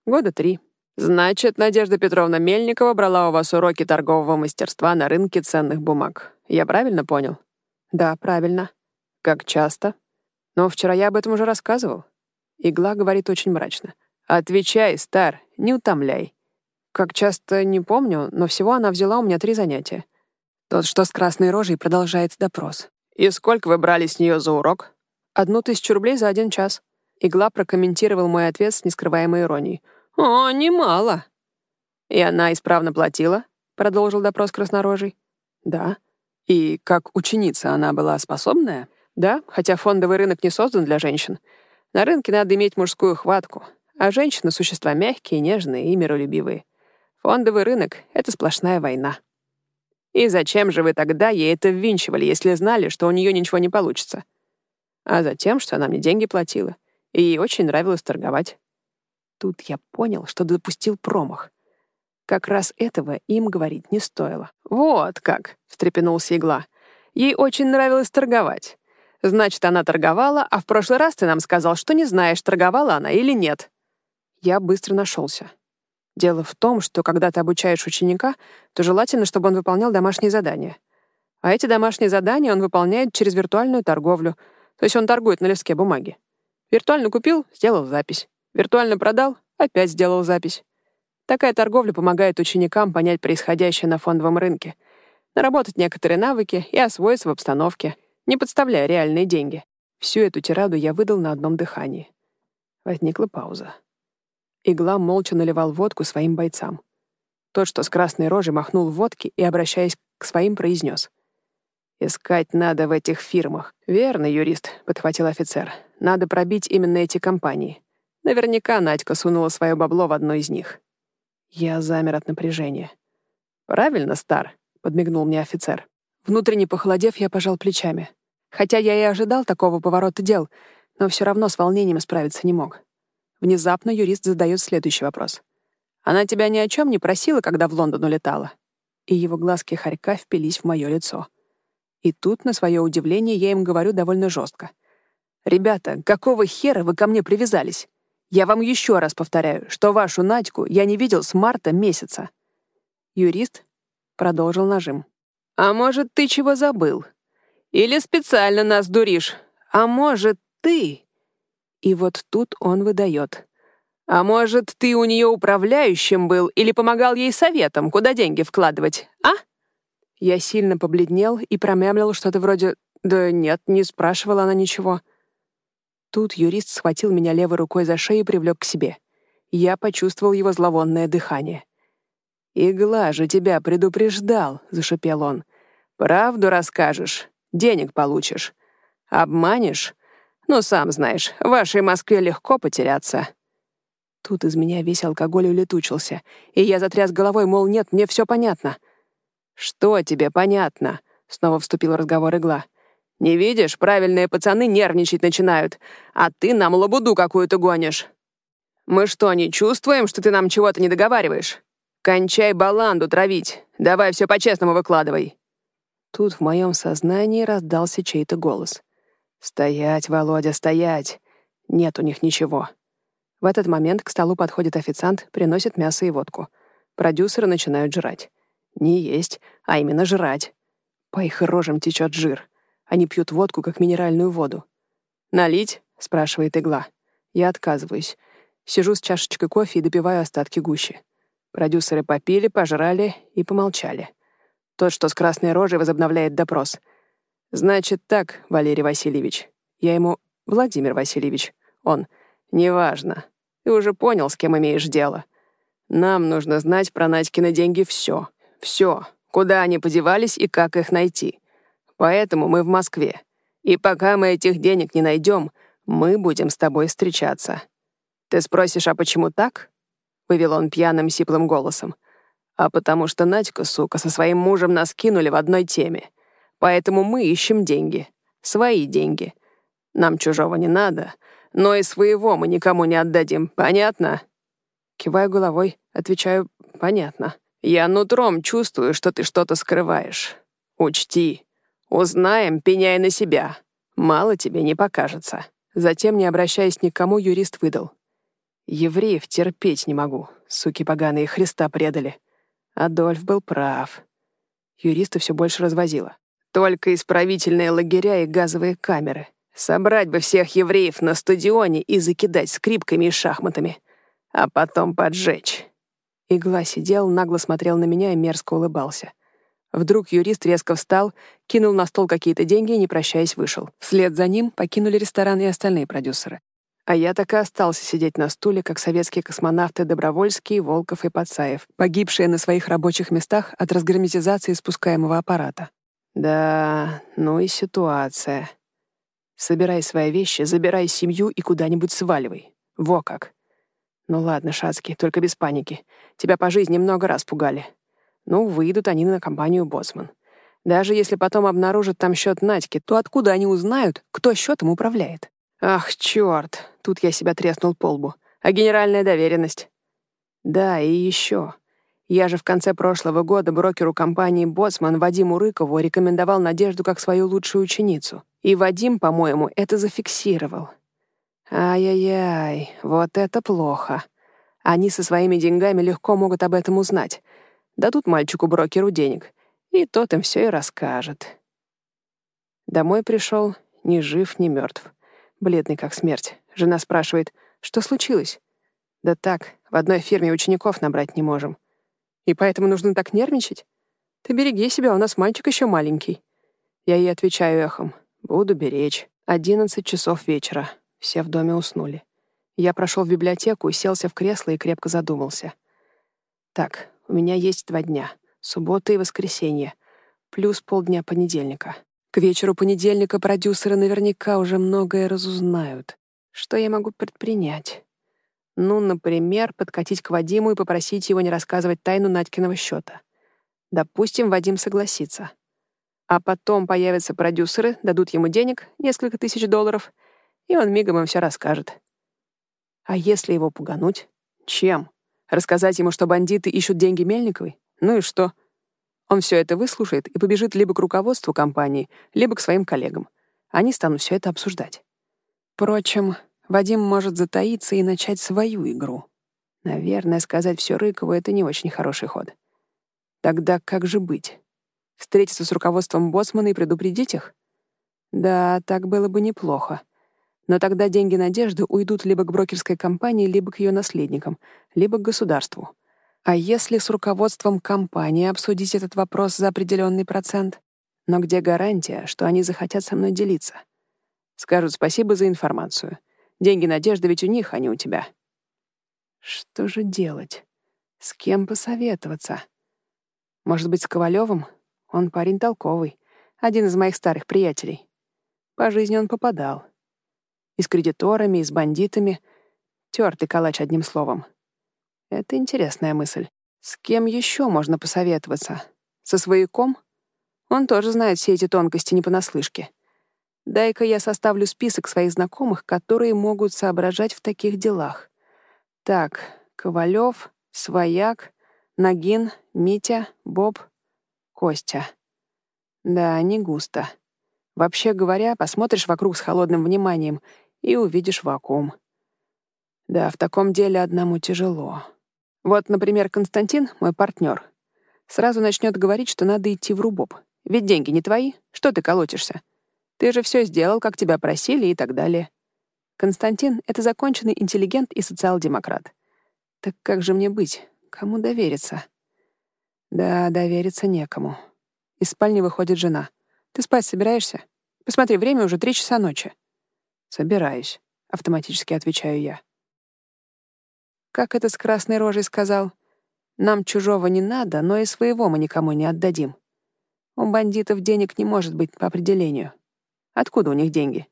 Года три. Значит, Надежда Петровна Мельникова брала у вас уроки торгового мастерства на рынке ценных бумаг. Я правильно понял? Да, правильно. Как часто? Но вчера я об этом уже рассказывал. Игла говорит очень мрачно. Отвечай, Стар, не утомляй. Как часто, не помню, но всего она взяла у меня три занятия. Тот, что с красной рожей, продолжает допрос. «И сколько вы брали с нее за урок?» «Одну тысячу рублей за один час». Игла прокомментировал мой ответ с нескрываемой иронией. «О, немало». «И она исправно платила?» — продолжил допрос краснорожий. «Да». «И как ученица она была способная?» «Да, хотя фондовый рынок не создан для женщин. На рынке надо иметь мужскую хватку, а женщины — существа мягкие, нежные и миролюбивые. Фондовый рынок — это сплошная война». И зачем же вы тогда ей это ввинчивали, если знали, что у нее ничего не получится? А затем, что она мне деньги платила, и ей очень нравилось торговать. Тут я понял, что допустил промах. Как раз этого им говорить не стоило. «Вот как!» — встрепенулся игла. «Ей очень нравилось торговать. Значит, она торговала, а в прошлый раз ты нам сказал, что не знаешь, торговала она или нет». Я быстро нашелся. Дело в том, что когда ты обучаешь ученика, то желательно, чтобы он выполнял домашние задания. А эти домашние задания он выполняет через виртуальную торговлю, то есть он торгует на листке бумаги. Виртуально купил — сделал запись. Виртуально продал — опять сделал запись. Такая торговля помогает ученикам понять происходящее на фондовом рынке, наработать некоторые навыки и освоиться в обстановке, не подставляя реальные деньги. Всю эту тираду я выдал на одном дыхании. Возникла пауза. Игла молча наливал водку своим бойцам. Тот, что с красной рожей, махнул водки и, обращаясь к своим, произнес. «Искать надо в этих фирмах». «Верно, юрист», — подхватил офицер. «Надо пробить именно эти компании. Наверняка Надька сунула свое бабло в одну из них». Я замер от напряжения. «Правильно, Стар», — подмигнул мне офицер. Внутренне похолодев, я пожал плечами. Хотя я и ожидал такого поворота дел, но все равно с волнением справиться не мог. Внезапно юрист задает следующий вопрос. «Она тебя ни о чем не просила, когда в Лондон улетала?» И его глазки хорька впились в мое лицо. И тут, на свое удивление, я им говорю довольно жестко. «Ребята, какого хера вы ко мне привязались? Я вам еще раз повторяю, что вашу Надьку я не видел с марта месяца». Юрист продолжил нажим. А может, ты чего забыл? Или специально нас дуришь? А может, ты...» И вот тут он выдает. «А может, ты у нее управляющим был или помогал ей советом, куда деньги вкладывать, а?» Я сильно побледнел и промямлил что-то вроде «Да нет, не спрашивала она ничего». Тут юрист схватил меня левой рукой за шею и привлек к себе. Я почувствовал его зловонное дыхание. «Игла же тебя предупреждал», — зашипел он. «Правду расскажешь, денег получишь. Обманешь? Ну, сам знаешь, в вашей Москве легко потеряться». Тут из меня весь алкоголь улетучился, и я затряс головой, мол, нет, мне все понятно. «Что тебе понятно?» — снова вступил в разговор игла. «Не видишь, правильные пацаны нервничать начинают, а ты нам лабуду какую-то гонишь. Мы что, не чувствуем, что ты нам чего-то не договариваешь? Кончай баланду травить, давай все по-честному выкладывай». Тут в моем сознании раздался чей-то голос. «Стоять, Володя, стоять! Нет у них ничего». В этот момент к столу подходит официант, приносит мясо и водку. Продюсеры начинают жрать. Не есть, а именно жрать. По их рожам течет жир. Они пьют водку, как минеральную воду. «Налить?» — спрашивает игла. Я отказываюсь. Сижу с чашечкой кофе и допиваю остатки гущи. Продюсеры попили, пожрали и помолчали. Тот, что с красной рожей, возобновляет допрос. «Значит так, Валерий Васильевич». Я ему «Владимир Васильевич». Он «Неважно. Ты уже понял, с кем имеешь дело. Нам нужно знать про Надькины деньги все. Все. Куда они подевались и как их найти. Поэтому мы в Москве. И пока мы этих денег не найдем, мы будем с тобой встречаться. Ты спросишь, а почему так?» — вывел он пьяным сиплым голосом. «А потому что Надьку, сука, со своим мужем нас кинули в одной теме. Поэтому мы ищем деньги. Свои деньги. Нам чужого не надо, но и своего мы никому не отдадим, понятно?» Киваю головой, отвечаю «понятно». «Я нутром чувствую, что ты что-то скрываешь. Учти. Узнаем, пеняй на себя. Мало тебе не покажется». Затем, не обращаясь ни к кому, юрист выдал. «Евреев терпеть не могу. Суки поганые Христа предали». Адольф был прав. Юриста все больше развозило. Только исправительные лагеря и газовые камеры. Собрать бы всех евреев на стадионе и закидать скрипками и шахматами. А потом поджечь. Игла сидел, нагло смотрел на меня и мерзко улыбался. Вдруг юрист резко встал, кинул на стол какие-то деньги и, не прощаясь, вышел. Вслед за ним покинули ресторан и остальные продюсеры. А я так и остался сидеть на стуле, как советские космонавты Добровольский, Волков и Пацаев, погибшие на своих рабочих местах от разгерметизации спускаемого аппарата. Да, ну и ситуация. Собирай свои вещи, забирай семью и куда-нибудь сваливай. Во как. Ну ладно, Шацкий, только без паники. Тебя по жизни много раз пугали. Ну, выйдут они на компанию «Боцман». Даже если потом обнаружат там счет Надьки, то откуда они узнают, кто счетом управляет? Ах, черт! Тут я себя треснул по лбу. А генеральная доверенность? Да, и еще. Я же в конце прошлого года брокеру компании «Боцман» Вадиму Рыкову рекомендовал Надежду как свою лучшую ученицу. И Вадим, по-моему, это зафиксировал. Ай-яй-яй, вот это плохо. Они со своими деньгами легко могут об этом узнать. Дадут мальчику-брокеру денег, и тот им все и расскажет. Домой пришел ни жив, ни мертв. Бледный как смерть. Жена спрашивает, что случилось? Да так, в одной фирме учеников набрать не можем. И поэтому нужно так нервничать? Ты береги себя, у нас мальчик еще маленький. Я ей отвечаю эхом. Буду беречь. Одиннадцать часов вечера. Все в доме уснули. Я прошел в библиотеку, селся в кресло и крепко задумался. Так, у меня есть два дня. Суббота и воскресенье. Плюс полдня понедельника. К вечеру понедельника продюсеры наверняка уже многое разузнают. Что я могу предпринять? Ну, например, подкатить к Вадиму и попросить его не рассказывать тайну Надькиного счета. Допустим, Вадим согласится. А потом появятся продюсеры, дадут ему денег, несколько тысяч долларов, и он мигом им все расскажет. А если его пугануть? Чем? Рассказать ему, что бандиты ищут деньги Мельниковой? Ну и что? Он все это выслушает и побежит либо к руководству компании, либо к своим коллегам. Они станут все это обсуждать. Впрочем, Вадим может затаиться и начать свою игру. Наверное, сказать все Рыкову — это не очень хороший ход. Тогда как же быть? Встретиться с руководством Боцмана и предупредить их? Да, так было бы неплохо. Но тогда деньги Надежды уйдут либо к брокерской компании, либо к ее наследникам, либо к государству. А если с руководством компании обсудить этот вопрос за определенный процент? Но где гарантия, что они захотят со мной делиться? Скажут спасибо за информацию. Деньги Надежды ведь у них, а не у тебя. Что же делать? С кем посоветоваться? Может быть, с Ковалевым? Он парень толковый, один из моих старых приятелей. По жизни он попадал. И с кредиторами, и с бандитами. Тёртый калач, одним словом. Это интересная мысль. С кем еще можно посоветоваться? Со свояком? Он тоже знает все эти тонкости не понаслышке. Дай-ка я составлю список своих знакомых, которые могут соображать в таких делах. Так, Ковалев, Свояк, Нагин, Митя, Боб, Костя. Да, не густо. Вообще говоря, посмотришь вокруг с холодным вниманием и увидишь вакуум. Да, в таком деле одному тяжело. Вот, например, Константин, мой партнер, сразу начнет говорить, что надо идти в рубоб. Ведь деньги не твои, что ты колотишься? Ты же все сделал, как тебя просили и так далее. Константин — это законченный интеллигент и социал-демократ. Так как же мне быть? Кому довериться? Да, довериться некому. Из спальни выходит жена. Ты спать собираешься? Посмотри, время уже три часа ночи. Собираюсь, автоматически отвечаю я. Как это с красной рожей сказал? Нам чужого не надо, но и своего мы никому не отдадим. У бандитов денег не может быть по определению. Откуда у них деньги?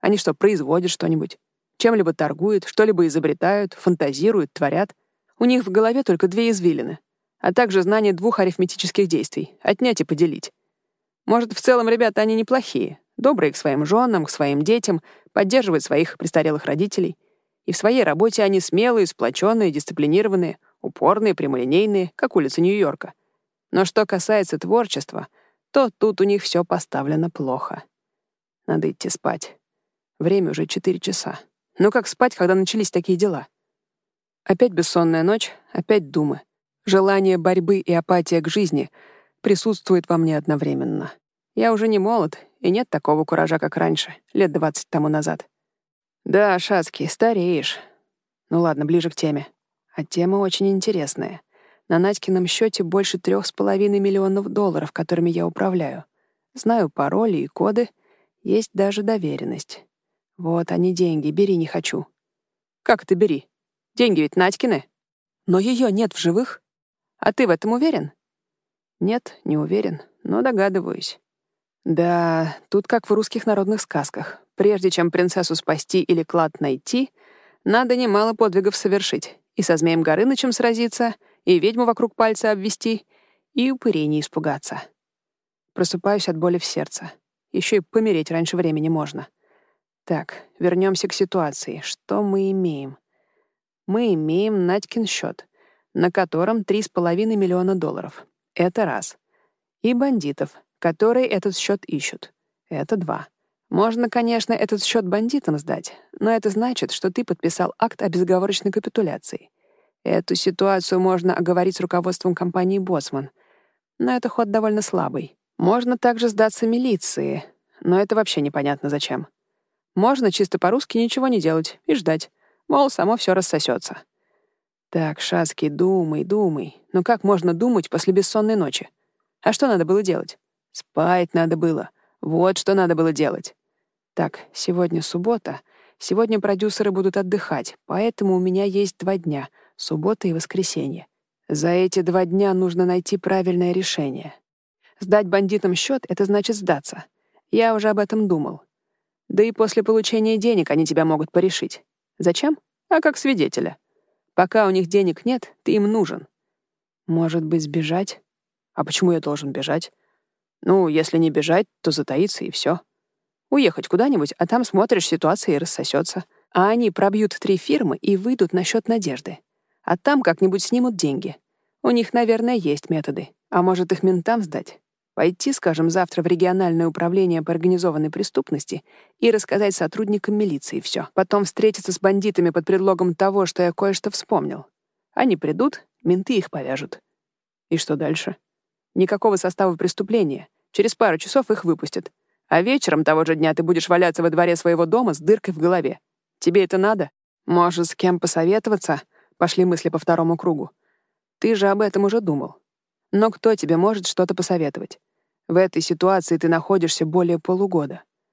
Они что, производят что-нибудь? Чем-либо торгуют, что-либо изобретают, фантазируют, творят? У них в голове только две извилины, а также знание двух арифметических действий — отнять и поделить. Может, в целом ребята они неплохие, добрые к своим женам, к своим детям, поддерживают своих престарелых родителей. И в своей работе они смелые, сплоченные, дисциплинированные, упорные, прямолинейные, как улица Нью-Йорка. Но что касается творчества, то тут у них все поставлено плохо. Надо идти спать. Время уже четыре часа. Ну как спать, когда начались такие дела? Опять бессонная ночь, опять думы. Желание борьбы и апатия к жизни — присутствует во мне одновременно. Я уже не молод, и нет такого куража, как раньше, лет двадцать тому назад. Да, Шацкий, стареешь. Ну ладно, ближе к теме. А тема очень интересная. На Надькином счете больше трех с половиной миллионов долларов, которыми я управляю. Знаю пароли и коды, есть даже доверенность. Вот они деньги, бери не хочу. Как это бери? Деньги ведь Надькины. Но ее нет в живых. А ты в этом уверен? Нет, не уверен, но догадываюсь. Да, тут как в русских народных сказках. Прежде чем принцессу спасти или клад найти, надо немало подвигов совершить. И со Змеем Горынычем сразиться, и ведьму вокруг пальца обвести, и упырей не испугаться. Просыпаюсь от боли в сердце. Еще и помереть раньше времени можно. Так, вернемся к ситуации. Что мы имеем? Мы имеем Надькин счет, на котором 3,5 миллиона долларов. Это раз. И бандитов, которые этот счет ищут. Это два. Можно, конечно, этот счет бандитам сдать, но это значит, что ты подписал акт о безоговорочной капитуляции. Эту ситуацию можно оговорить с руководством компании «Боцман». Но это ход довольно слабый. Можно также сдаться милиции, но это вообще непонятно зачем. Можно чисто по-русски ничего не делать и ждать. Мол, само все рассосется. Так, Шацкий, думай, думай. Но как можно думать после бессонной ночи? А что надо было делать? Спать надо было. Вот что надо было делать. Так, сегодня суббота. Сегодня продюсеры будут отдыхать, поэтому у меня есть два дня — суббота и воскресенье. За эти два дня нужно найти правильное решение. Сдать бандитам счет — это значит сдаться. Я уже об этом думал. Да и после получения денег они тебя могут порешить. Зачем? А как свидетеля. Пока у них денег нет, ты им нужен. Может быть, сбежать? А почему я должен бежать? Ну, если не бежать, то затаиться и все. Уехать куда-нибудь, а там смотришь, ситуация и рассосется. А они пробьют три фирмы и выйдут на счет надежды. А там как-нибудь снимут деньги. У них, наверное, есть методы. А может, их ментам сдать? Пойти, скажем, завтра в региональное управление по организованной преступности и рассказать сотрудникам милиции все. Потом встретиться с бандитами под предлогом того, что я кое-что вспомнил. Они придут, менты их повяжут. И что дальше? Никакого состава преступления. Через пару часов их выпустят. А вечером того же дня ты будешь валяться во дворе своего дома с дыркой в голове. Тебе это надо? Может, с кем посоветоваться? Пошли мысли по второму кругу. Ты же об этом уже думал. Но кто тебе может что-то посоветовать? В этой ситуации ты находишься более полугода.